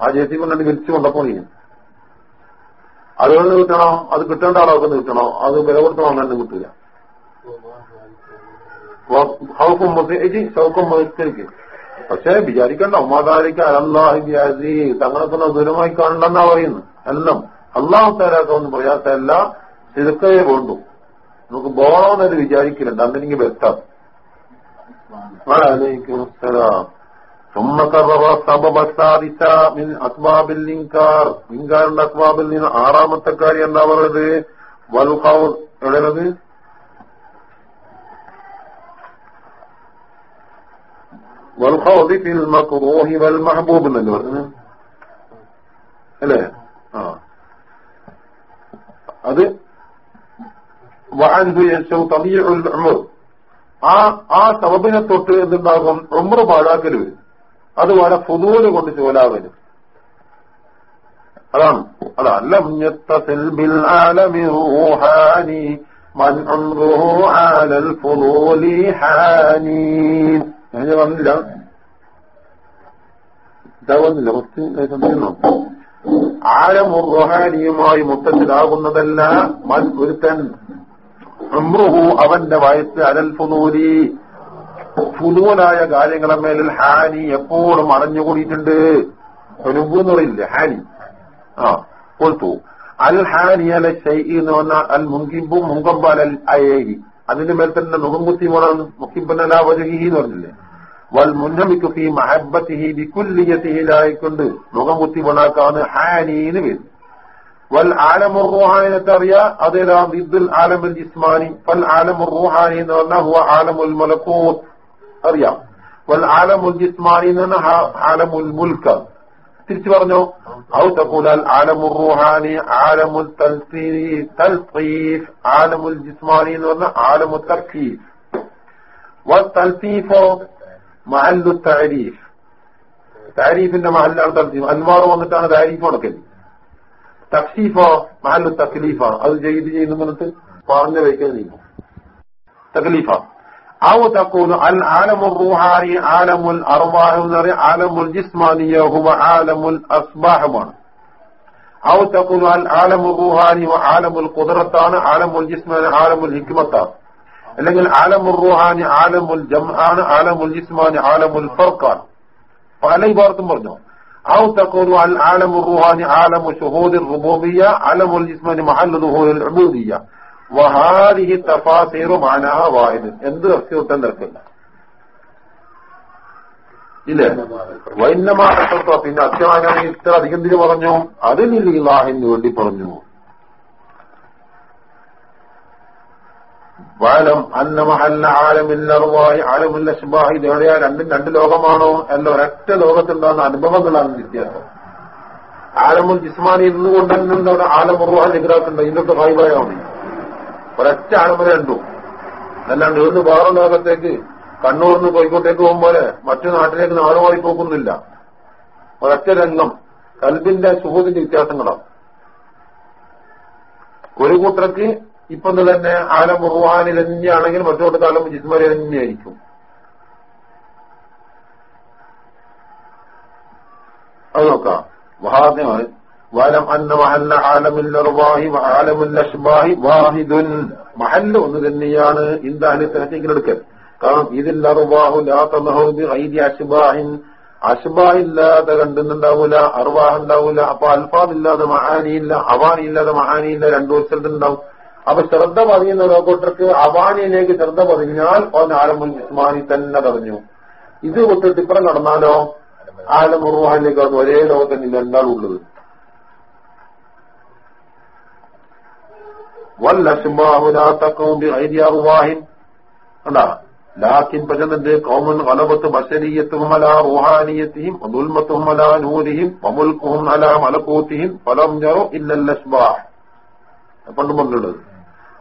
Speaker 1: ആ ജെ സി കൊണ്ടാണ് വിരിച്ചു കൊണ്ടപ്പോ അത് അതുകൊണ്ട് കിട്ടണോ? അത് കിട്ടേണ്ട ആളൊക്കെ കിട്ടണോ? അത് വില കൊടുത്തോ അങ്ങനെ കിട്ടില്ല പക്ഷെ വിചാരിക്കണ്ട. ഉമ്മാതാരിക്ക് അലല്ലാഹി തങ്ങളെ ദൂരമായി കാണണ്ടെന്നാ പറയുന്നു എല്ലാം അള്ളാഹു താരാക്കൊന്നും പ്രയാസമല്ല ശിരുക്കയെ കൊണ്ടു. നമുക്ക് ബോണമെന്നത് വിചാരിക്കില്ല. അന്നെനിക്ക് ബെസ്റ്റാ വലൈക്കും അസ്സലാം ثم كرر السبب الثالث من اسباب الانكار ഇൻകാറിന്റെ അസ്ബാബിൽ നിന്ന് ആറാമത്തെ കാര്യം എന്താ പറയുന്നത് വൽഖൗർ എവിടെയത് വൽഖൗദി ഫിൽ മക്റൂഹി വൽ മഹബൂബ് എന്നല്ലേ പറഞ്ഞു അല്ലേ ആ അത് വഅൻഹു യശൗ തബീഉൽ ഉമർ ആ ആ സബബിനെ തൊട്ട് എന്തുണ്ടാകും ഉമർ പാഴാക്കൽ വരും അത് വളരെ ഫുദൂൽ കൊണ്ട് ചോലാവരും അതാണ് അതല്ലം ഇതാ വന്നില്ല കുറച്ച് സംശയം ആലമുർ റുഹാനിയുമായി മുത്തത്തിലാകുന്നതല്ല മൻ ഒരുത്തൻ. അമ്രുഹു അവന്റെ വയസ്സ് അലൽ ഫുനൂരി ഫുനൂലായ കാര്യങ്ങളെ മേലിൽ ഹാനി എപ്പോഴും അടഞ്ഞുകൂടിയിട്ടുണ്ട്. നുബ് എന്ന് പറയില്ലേ ഹാനി. ആ കൊടുത്തു അൽ ഹാനി അല ഷൈ എന്ന് പറഞ്ഞാൽ അൽ മുങ്കിമ്പു മുങ്കമ്പ അൽ അയേഹി അതിന്റെ മേൽ തന്നെ മുഖംകുത്തി വജഹി എന്ന് പറഞ്ഞില്ലേ? വൽ മുന്നമിക്കു ഫി മഹബത്തിഹി വിക്കുല്ലിയത്തിഹിലായിക്കൊണ്ട് മുഖംകുത്തി പോണാക്കാണ് ഹാനീന്ന് പേര്. വൽ ആലമു റൂഹാനിനത്തെ അറിയാ? അതേതാ? ദിദ്ദുൽ ആലമുൽ ജിസ്മാനി. ഫൽ ആലമു റൂഹാനി എന്ന് പറഞ്ഞാൽ ഹുവ ആലമുൽ മലക്കൂത്ത്. അറിയാം വൽ ആലമുൽ ജിസ്മാനി എന്ന് പറഞ്ഞാൽ ആലമുൽ മുൽക്ക തിരിച്ചു പറഞ്ഞു ഔ തഖൂൽ ആലമുൽ റൂഹാനി ആലമുൽ തൽഫീഫ് ആലമുൽ ജിസ്മാനി എന്ന് പറഞ്ഞാൽ ആലമുൽ തർക്കീഫ് والتلفيف محل التعريف താരീഫിന്റെ മഹല്ലാണ് തൽസീഫ് അൻവാർ വന്നിട്ടാണ് താരീഫ് നടക്കല് തക്സീഫോ മഹല്ലു തക്ലീഫാണ് അത് ചെയ്ത് ചെയ്യുന്ന പറഞ്ഞിട്ട് പറഞ്ഞു വയ്ക്കാൻ നീങ്ങും തക്ലീഫ ഔ തക്കൂലു അൽ ആലമുൽ റൂഹാനി ആലമുൽ അർവാഹ് എന്ന് പറയും ആലമുൽ ജിസ്മാനിയ ഹുവ ആലമുൽ അസ്ബാഹുമാണ് ഔ തക്കൂലു അൽ ആലമുൽ റൂഹാനി ആലമുൽ കുതിരത്താണ് ആലമുൽ ജിസ്മാനി ആലമുൽ ഹിക്മത്താണ് അല്ലെങ്കിൽ ആലമുൽ റൂഹാനി ആലമുൽ ജം ആണ് ആലമുൽ ജിസ്മാനി ആലമുൽ ഫർക്കാണ് പല ഇബാർത്തും പറഞ്ഞു ഔ തഖൂലു അൽ ആലമു റൂഹാനി ആലമു ഷുഹൂദി الربوبيه علم الجسم محل ظهور العبوديه വഹാദിഹി തഫാസീറു മാനഹ വാഹിദ്. എന്ത് തഫ്സീർട്ടും തിരക്കില്ല ഇല്ലേ? വൈന്നമാറത്തോ പിന്നെ അത്യവാനാണ് ഇത്ര അധികം തിരി പറഞ്ഞു? അതിനില്ല ഇലാഹിന് വേണ്ടി പറഞ്ഞു. വാലം അന്ന മഹല്ല ആലമില്ലറുവായി ആലമില്ല ശുബാഹി ഇതെവിടെയാ രണ്ടും രണ്ട് ലോകമാണോ? അല്ല ഒരൊറ്റ ലോകത്തുണ്ടാകുന്ന അനുഭവങ്ങളാണ് വ്യത്യാസം. ആലമുൽ ജിസ്മാനി ഇരുന്നുകൊണ്ട് തന്നെ ആലമുറുവാൻ നിഗ്രാക്കുണ്ട് ഇന്നത്തെ ഭയഭയമാണ് ഒരൊറ്റ ആലമ രണ്ടു അല്ലാണ്ട് ഇവിടുന്ന് വേറെ ലോകത്തേക്ക് കണ്ണൂർ നിന്ന് കോഴിക്കോട്ടേക്ക് പോകുമ്പോലെ മറ്റു നാട്ടിലേക്ക് നാടുമായി പോകുന്നില്ല. ഒരൊറ്റ രംഗം കൽബിന്റെ സുഹൃത്തിന്റെ വ്യത്യാസങ്ങളാണ് ഒരു കൂട്ടർക്ക് ഇപ്പൊ തന്നെ ആലം റുഹാനിൽ തന്നെയാണെങ്കിൽ മറ്റോട്ട് കാലം ജിസ്മരി തന്നെയായിരിക്കും. അത് നോക്കാം. വഹാദ്യമാണ് വലം അന്ന മഹല്ല ആലമുല്ലർവാഹി ആലമുല്ലഷ്ബാഹി വാഹിദുൻ. മഹല്ല ഒന്ന് തന്നെയാണ് ഇന്താഹി തഹസീക്കിലെടുക്കൽ കാരണം ഇതിൽ അറുവാഹു ഐദി അഷ്ബാഹിൻ. അഷ്ബാഹില്ലാതെ കണ്ടുന്നുണ്ടാവൂല അറുവാഹ് ഉണ്ടാവൂല അപ്പൊ അൽഫാദില്ലാതെ മഹാനിയില്ല അവാനിയില്ലാതെ മഹാനിയില്ല രണ്ടു വർഷത്തിനുണ്ടാവും അപ്പൊ ശ്രദ്ധ പതിയുന്ന റോബോട്ടർക്ക് അവാനിയിലേക്ക് ശ്രദ്ധ പതിഞ്ഞാൽ അവൻ ആലമുൽ ഇസ്മാനി തന്നെ പറഞ്ഞു ഇത് വിട്ടിട്ട് ഇപ്പുറം കടന്നാലോ ആലമുറുവാഹിലേക്ക് ഒരേ ലോകത്തിൽ ഇല്ല അല അല അല ഫലം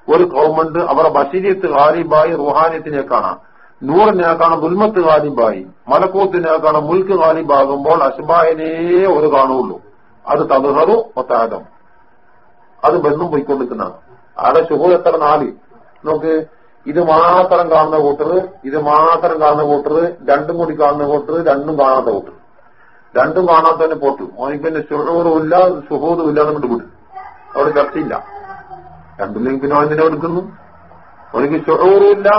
Speaker 1: ഒരു കൗമുണ്ട് അവരുടെ ബഷീരിയത്ത് ഗാലിബായി റുഹാനിയത്തിനെ കാണാം നൂറിനെ കാണാം ദുൽമത്ത് ഗാലിബായി. മലക്കൂത്തിനെ കാണാം മുൽക്ക് ഗാലിബാകുമ്പോൾ അഷ്ബാഹിനെ ഒരു കാണുള്ളൂ. അത് തതുഹറു ഒത്താദം അത് ബന്ധം പോയിക്കൊണ്ടിരിക്കുന്നതാണ്. ആടെ ശുഭ എത്ര നാല്? നമുക്ക് ഇത് മാത്രം കാണുന്ന കൂട്ടർ ഇത് മാത്രം കാണുന്ന കൂട്ടർ രണ്ടും കൂടി കാണുന്ന കൂട്ടർ രണ്ടും കാണാത്ത കൂട്ടർ രണ്ടും കാണാത്തന്നെ പോട്ടു. ഓനിക്ക് പിന്നെ ഷുഹൂറും ഇല്ല സുഹൂറും ഇല്ല എന്നിട്ട് വിട്ടു അവിടെ ചർച്ചയില്ല. രണ്ടില്ലെങ്കിൽ പിന്നെ എന്തിനെ എടുക്കുന്നു? അവനിക്ക് ഇല്ല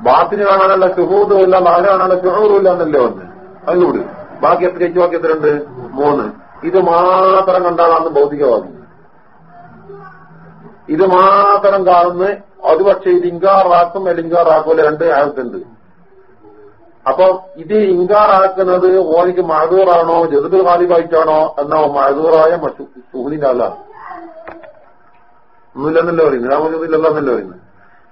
Speaker 1: ബാത്തിന് കാണാനുള്ള സുഹൂദും ഇല്ല നാല് കാണാനുള്ള ഷുഹൂറും ഇല്ല എന്നല്ലേ വന്ന് അതിലൂടെ ബാക്കി എത്ര ബാക്കി എത്രയുണ്ട് മൂന്ന്. ഇത് മാത്രം കണ്ടാണ് ഭൗതികവാദി ഇത് മാത്രം കാണുന്ന അത് പക്ഷെ ഇത് ഇങ്കാറാക്കും അല്ലെങ്കിൽ രണ്ട് ആൾക്കുണ്ട് അപ്പൊ ഇത് ഇങ്കാറാക്കുന്നത് ഓനിക്ക് മഴദൂറാണോ ജതുബ് ഖാലിബായിട്ടാണോ എന്നോ മഴദൂറായ സുഹുലിന്റെ ആളാണ്. ഒന്നുമില്ലെന്നല്ലോ പറയുന്നത്. രാമചന്ദ്രനില്ലെന്നല്ലോ പറയുന്നത്.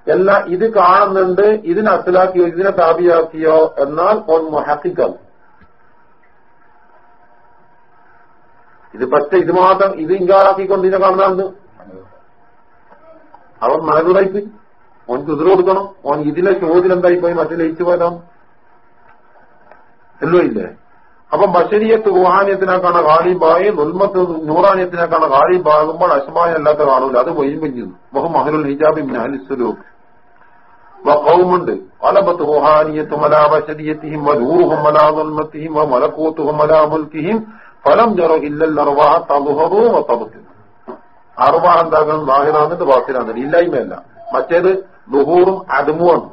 Speaker 1: എല്ലാ ഇത് കാണുന്നുണ്ട് ഇതിനെ അസലാക്കിയോ ഇതിനെ താപിയാക്കിയോ എന്നാൽ ഓൻ മൊഹക്കിക്കാവും ഇത് പറ്റ ഇത് മാത്രം ഇത് ഇങ്കാറാക്കിക്കൊണ്ട് ഇതിനെ കാണുന്നുണ്ട് അവൻ മനതുടായിപ്പോയി ഓൻ കുതിര കൊടുക്കണം. ഓൻ ഇതിലെ ചോദ്യം എന്തായിപ്പോയി മറ്റു ലയിച്ചു പോയതാണ് എല്ലോ ഇല്ലേ? അപ്പം ബഷരിയത്ത് റുഹാനിയത്തിനേക്കാണ് ഖാലിബായി നുൽമത്ത് നൂറാനിയത്തിനേക്കാണ് ഖാലിബാകുമ്പോൾ അശമായ അല്ലാത്ത കാണൂല. അത് വൈമ്പഞ്ഞു ബഹു മഹലുൽ ഹിജാബി മിനാലിസ്വലൂക്ക് അലബത്ത് റുഹാനിയത്തും അലാ ബഷരിയത്തിഹിം വനൂറുഹും അലാ നുൽമത്തിഹിം വമലക്കൂത്തുഹും അലാ മുൽക്കിഹിം ഫലം ഇല്ലൽ അർവാഹ തതുഹറു വതബത്തിൻ അർവാഹ് എന്താകണം ബാഹിറാന്നിട്ട് ബാത്തിനാന്നിട്ട് ഇല്ലായ്മയല്ല. മറ്റേത് ദുഹൂറും അതുമുമാണ്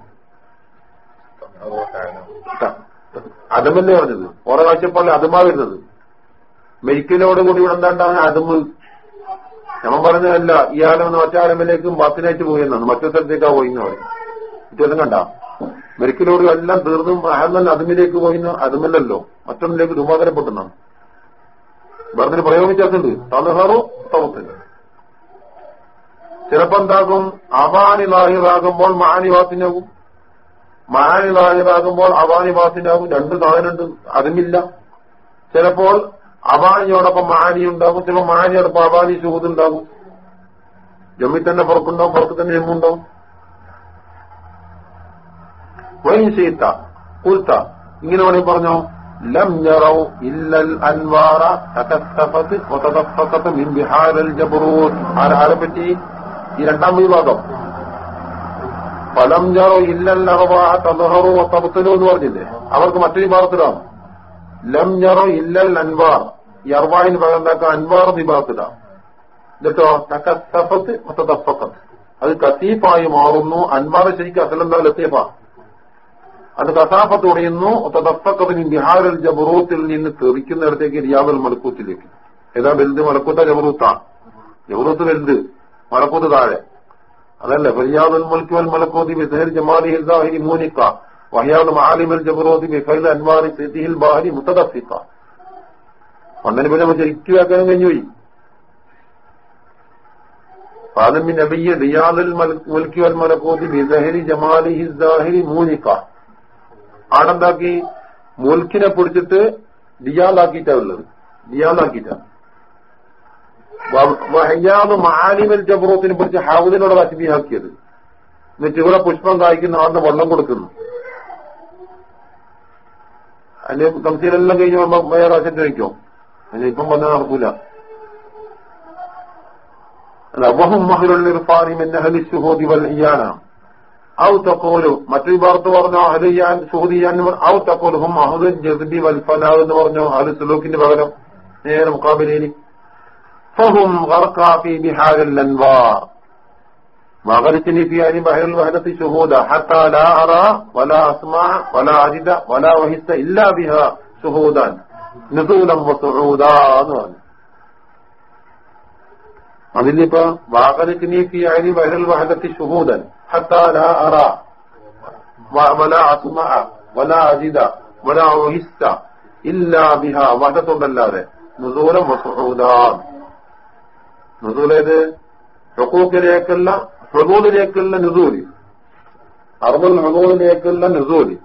Speaker 1: അതമല്ലേ പറഞ്ഞത്? ഓരോ കാഴ്ചപ്പാടിൽ അതുമാ വരുന്നത് മെരിക്കലോട് കൂടി ഇവിടെ എന്താണ്ടാണ്? അതുമ് നമ്മൾ പറഞ്ഞതല്ല ഇയാളെന്ന് മറ്റാലമിലേക്കും പോയി എന്നാണ്. മറ്റൊരു സ്ഥലത്തേക്കാ പോയി എന്ന് പറയും. ഇതൊന്നും കണ്ട? മെരിക്കലോട് എല്ലാം തീർന്നും അഹമ്മൽ അതുമിലേക്ക് പോയിന്ന് അതുമല്ലല്ലോ മറ്റൊന്നിലേക്ക് രൂപാന്തരപ്പെട്ടെന്നാണ് വേറെ പ്രയോഗിച്ചിട്ടുണ്ട് തലഹറു തവത്തിന് ചിലപ്പോ എന്താകും അവാനി ലാഹിറാകുമ്പോൾ മഹാനിവാസിനാകും മാനി ലാഹിറാകുമ്പോൾ അവാനി വാത്തിനാകും രണ്ട് സാധനമുണ്ട്. അതുമില്ല. ചിലപ്പോൾ അവാനിയോടൊപ്പം മഹാനി ഉണ്ടാകും ചിലപ്പോൾ മഹാനിയോടൊപ്പം അവാനി സുഹൃത്ത് ഉണ്ടാകും ജമ്മി തന്നെ പുറത്തുണ്ടാവും പുറത്ത് തന്നെ ജമ്മുണ്ടാവും. വൈൻ കുൽത്ത. ഇങ്ങനെ വേണമെങ്കിൽ പറഞ്ഞോ. ലം ഞറൗ ഇല്ലൽ അൻവാറ തകസ്സഫത്ത് വതദഫഖത്ത് മിൻ ബിഹാരൽ ജബറൂത്ത് ആരെ പറ്റി ഈ രണ്ടാം വിവാദം. ഫലം ജറോ ഇല്ലൽ അറവാ തദഹറു വതബ്തലു എന്ന് പറഞ്ഞില്ലേ? അവർക്ക് മറ്റൊരു വിഭാഗത്തിലാണ് ലം ഞറോ ഇല്ലൽ അൻവാർ. ഈ അർവാഹിന് പകർന്നാക്ക അൻവാർ വിഭാഗത്തിലാണ് എന്നിട്ടോ? തകസ്സഫത്ത് വതദഫഖത്ത് അത് കസീഫായി മാറുന്നു. അൻവാർ ശരിക്കും അസലെന്താ ലത്തീഫ. അത് കസാഫത്ത് ഉടയുന്നു. തദഫക്കത്തിന് ബിഹാരൽ ജബറൂത്തിൽ നിന്ന് തെറിക്കുന്നിടത്തേക്ക് റിയാബൽ മലക്കൂത്തിലേക്ക്. ഏതാ വലുത്? മലക്കൂത്ത ജബറൂത്താ. ജബറൂത്ത് വലുത്. മലക്കൂത്ത് താഴെ. അതല്ല ഫരിയാദുൽ മുൽക്കുവൽ വൽ മലക്കൂത്തി ബിസഹർ ജമാലി ഹിൽദാഹിരി മൂനിക്ക വഹിയാദ് മഹാലിമൽ ജബറോതി ബിഫൈൽ അൻവാരി സിദ്ദിഹിൽ ബാഹരി മുത്തദഫിക്ക പണ്ടിന് പിന്നെ നമുക്ക് ശരിക്കുവാക്കാനും കഴിഞ്ഞുപോയി ഫാദമിൻ നബിയ റിയാദുൽ മുൽക്കി വൽ മലക്കോതി ബിസഹരി ജമാലി ഹിൽദാഹിരി മൂനിക്ക. ആടെന്താക്കി? മുൽക്കിനെ പിടിച്ചിട്ട് ഡിയാലാക്കിയിട്ടാ ഉള്ളത്. ഡിയാലാക്കിയിട്ടാ വഹയ്യാന്ന് മാലിമൽ ജബറൂത്തിനെ പിടിച്ച് ഹൗദിനോട് വശമിയാക്കിയത് എന്നിട്ട് ഇവിടെ പുഷ്പം കായ്ക്കുന്ന ആടിന് വെള്ളം കൊടുക്കുന്നു അതിന്റെ തംസീലെല്ലാം കഴിഞ്ഞ് വേറെ പ്രാവശ്യം ചോദിക്കും അതിന് ഇപ്പം വന്നാൽ നടക്കൂല അല്ല വഹും മഹുലുള്ള ഇർഫാനി മിൻ അഹ്ലി ശുഹൂദി വൽ ഇയാനാണ് ഔ തക്കോലു മറ്റൊരു ഭാഗത്ത് പറഞ്ഞു അഹലിയാൻ സുഹൃദിയാൻ ഔ തക്കോലു ഹും അഹുദൻ ജസ്ബി വൽഫല എന്ന് പറഞ്ഞു അഹ്ലു സുലൂക്കിന്റെ പകരം നേരെ മുക്കാബിലേനി ഫഹും ഗർഖാഫി ബിഹാരൽ അൻവാർ وغرتني في أن بحر الوحدة شهودا حتى لا أرى ولا أسمع ولا أجد ولا وهس إلا بها شهودا نزولا وصعودا അതിലിപ്പോ വാകരത്തിനി ഫി അനി ബഹൽ വഹദത്തി ഷുഹൂദൻ حتى لا أرى ولا أسمع ولا أجد ولا أحس إلا بها വഹദത്തുണ്ടല്ലാതെ നുസൂലം വസുഹൂദാൻ നുസൂലേത് ഹുക്കൂക്കിലേക്കുള്ള ഹുദൂലിലേക്കുള്ള നുസൂലി. അറുപത് ഹുദൂലിലേക്കുള്ള നുസൂലി.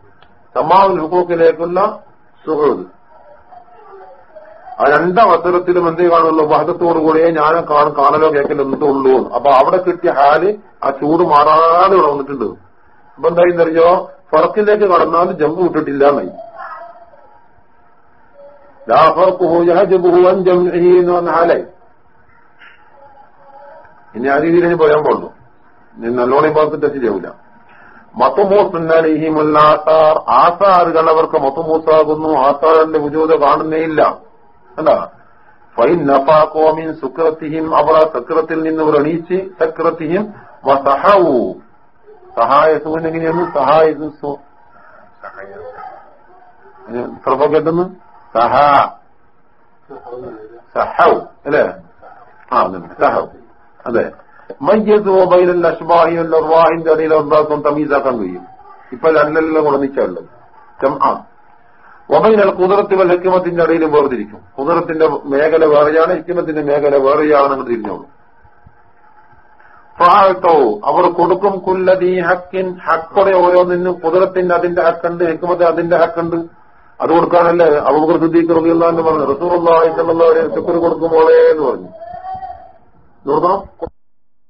Speaker 1: തമാവുൽ ഹുക്കൂക്കിലേക്കുള്ള സുഹൃദ്. ആ രണ്ടവസരത്തിലും എന്തേ കാണുള്ളൂ വഹദത്തോടു കൂടിയേ ഞാൻ കാണും കാണലോ കേൾക്കലോ എന്തുള്ളൂ അപ്പൊ അവിടെ കിട്ടിയ ഹാൽ ആ ചൂട് മാറാതെ ഇവിടെ വന്നിട്ടുണ്ട്. അപ്പൊ എന്തായിന്നറിയോ ഫറക്കിലേക്ക് കടന്നാൽ ജമ്പ് വിട്ടിട്ടില്ല എന്നായി എന്ന് പറഞ്ഞ ഹാലായി. ഇനി ആ രീതിയിൽ ഇനി പറയാൻ പോകുന്നു ഇനി നല്ലോണം ഭാഗത്ത് ശരിയാവില്ല മത്തുമൂസുന്നലിഹിമുള്ള ആസാർ ആസാറുകൾ അവർക്ക് മത്തുമൂസാകുന്നു ആസാറിന്റെ വിജൂത കാണുന്നേയില്ല. എന്താ ഫൈൻ നഫാക്കോമിൻ സുക്രത്തിഹിം അവർ ആ സക്രത്തിൽ നിന്ന് അവർ എണീച്ച് സക്രത്തിഹിം വസഹവു. സഹായസുവിന് എങ്ങനെയാണ്? സഹായസു കേട്ടെന്ന്? സഹ. സഹവ് അല്ലേ? ആ സഹവ് അതെ. മയ്യസ് മൊബൈലിൽ അഷ്ബാഹിയും നിർവാഹിന്റെ ഇടയിൽ ഉണ്ടാക്കും തമീസാക്കാൻ കഴിയും. ഇപ്പൊ രണ്ടെല്ലാം ഗുണനിച്ചുള്ളത് ആ വബൈനൽ കുതിരത്ത് വൽ ഹിക്കുമത്തിന്റെ ഇടയിലും വേർതിരിക്കും. കുതിരത്തിന്റെ മേഖല വേറെയാണ് ഹിക്കുമത്തിന്റെ മേഖല വേറെയാണ് എന്ന് തിരിഞ്ഞോളൂ. ഫാഴ്ത്തോ അവർ കൊടുക്കും കുല്ലതീ ഹക്കിൻ. ഹക്കോടെ ഓരോന്നിനും കുതിരത്തിന്റെ അതിന്റെ ഹക്കുണ്ട് ഹിക്കുമത്ത് അതിന്റെ ഹക്കുണ്ട്. അത് കൊടുക്കാനല്ലേ അബൂബക്കർ സിദ്ദീഖ് റബിയുള്ള പറഞ്ഞു റസൂർ ഉള്ള അലൈഹി വസല്ലം കൊടുക്കുമ്പോളേ എന്ന് പറഞ്ഞു. നോക്കാം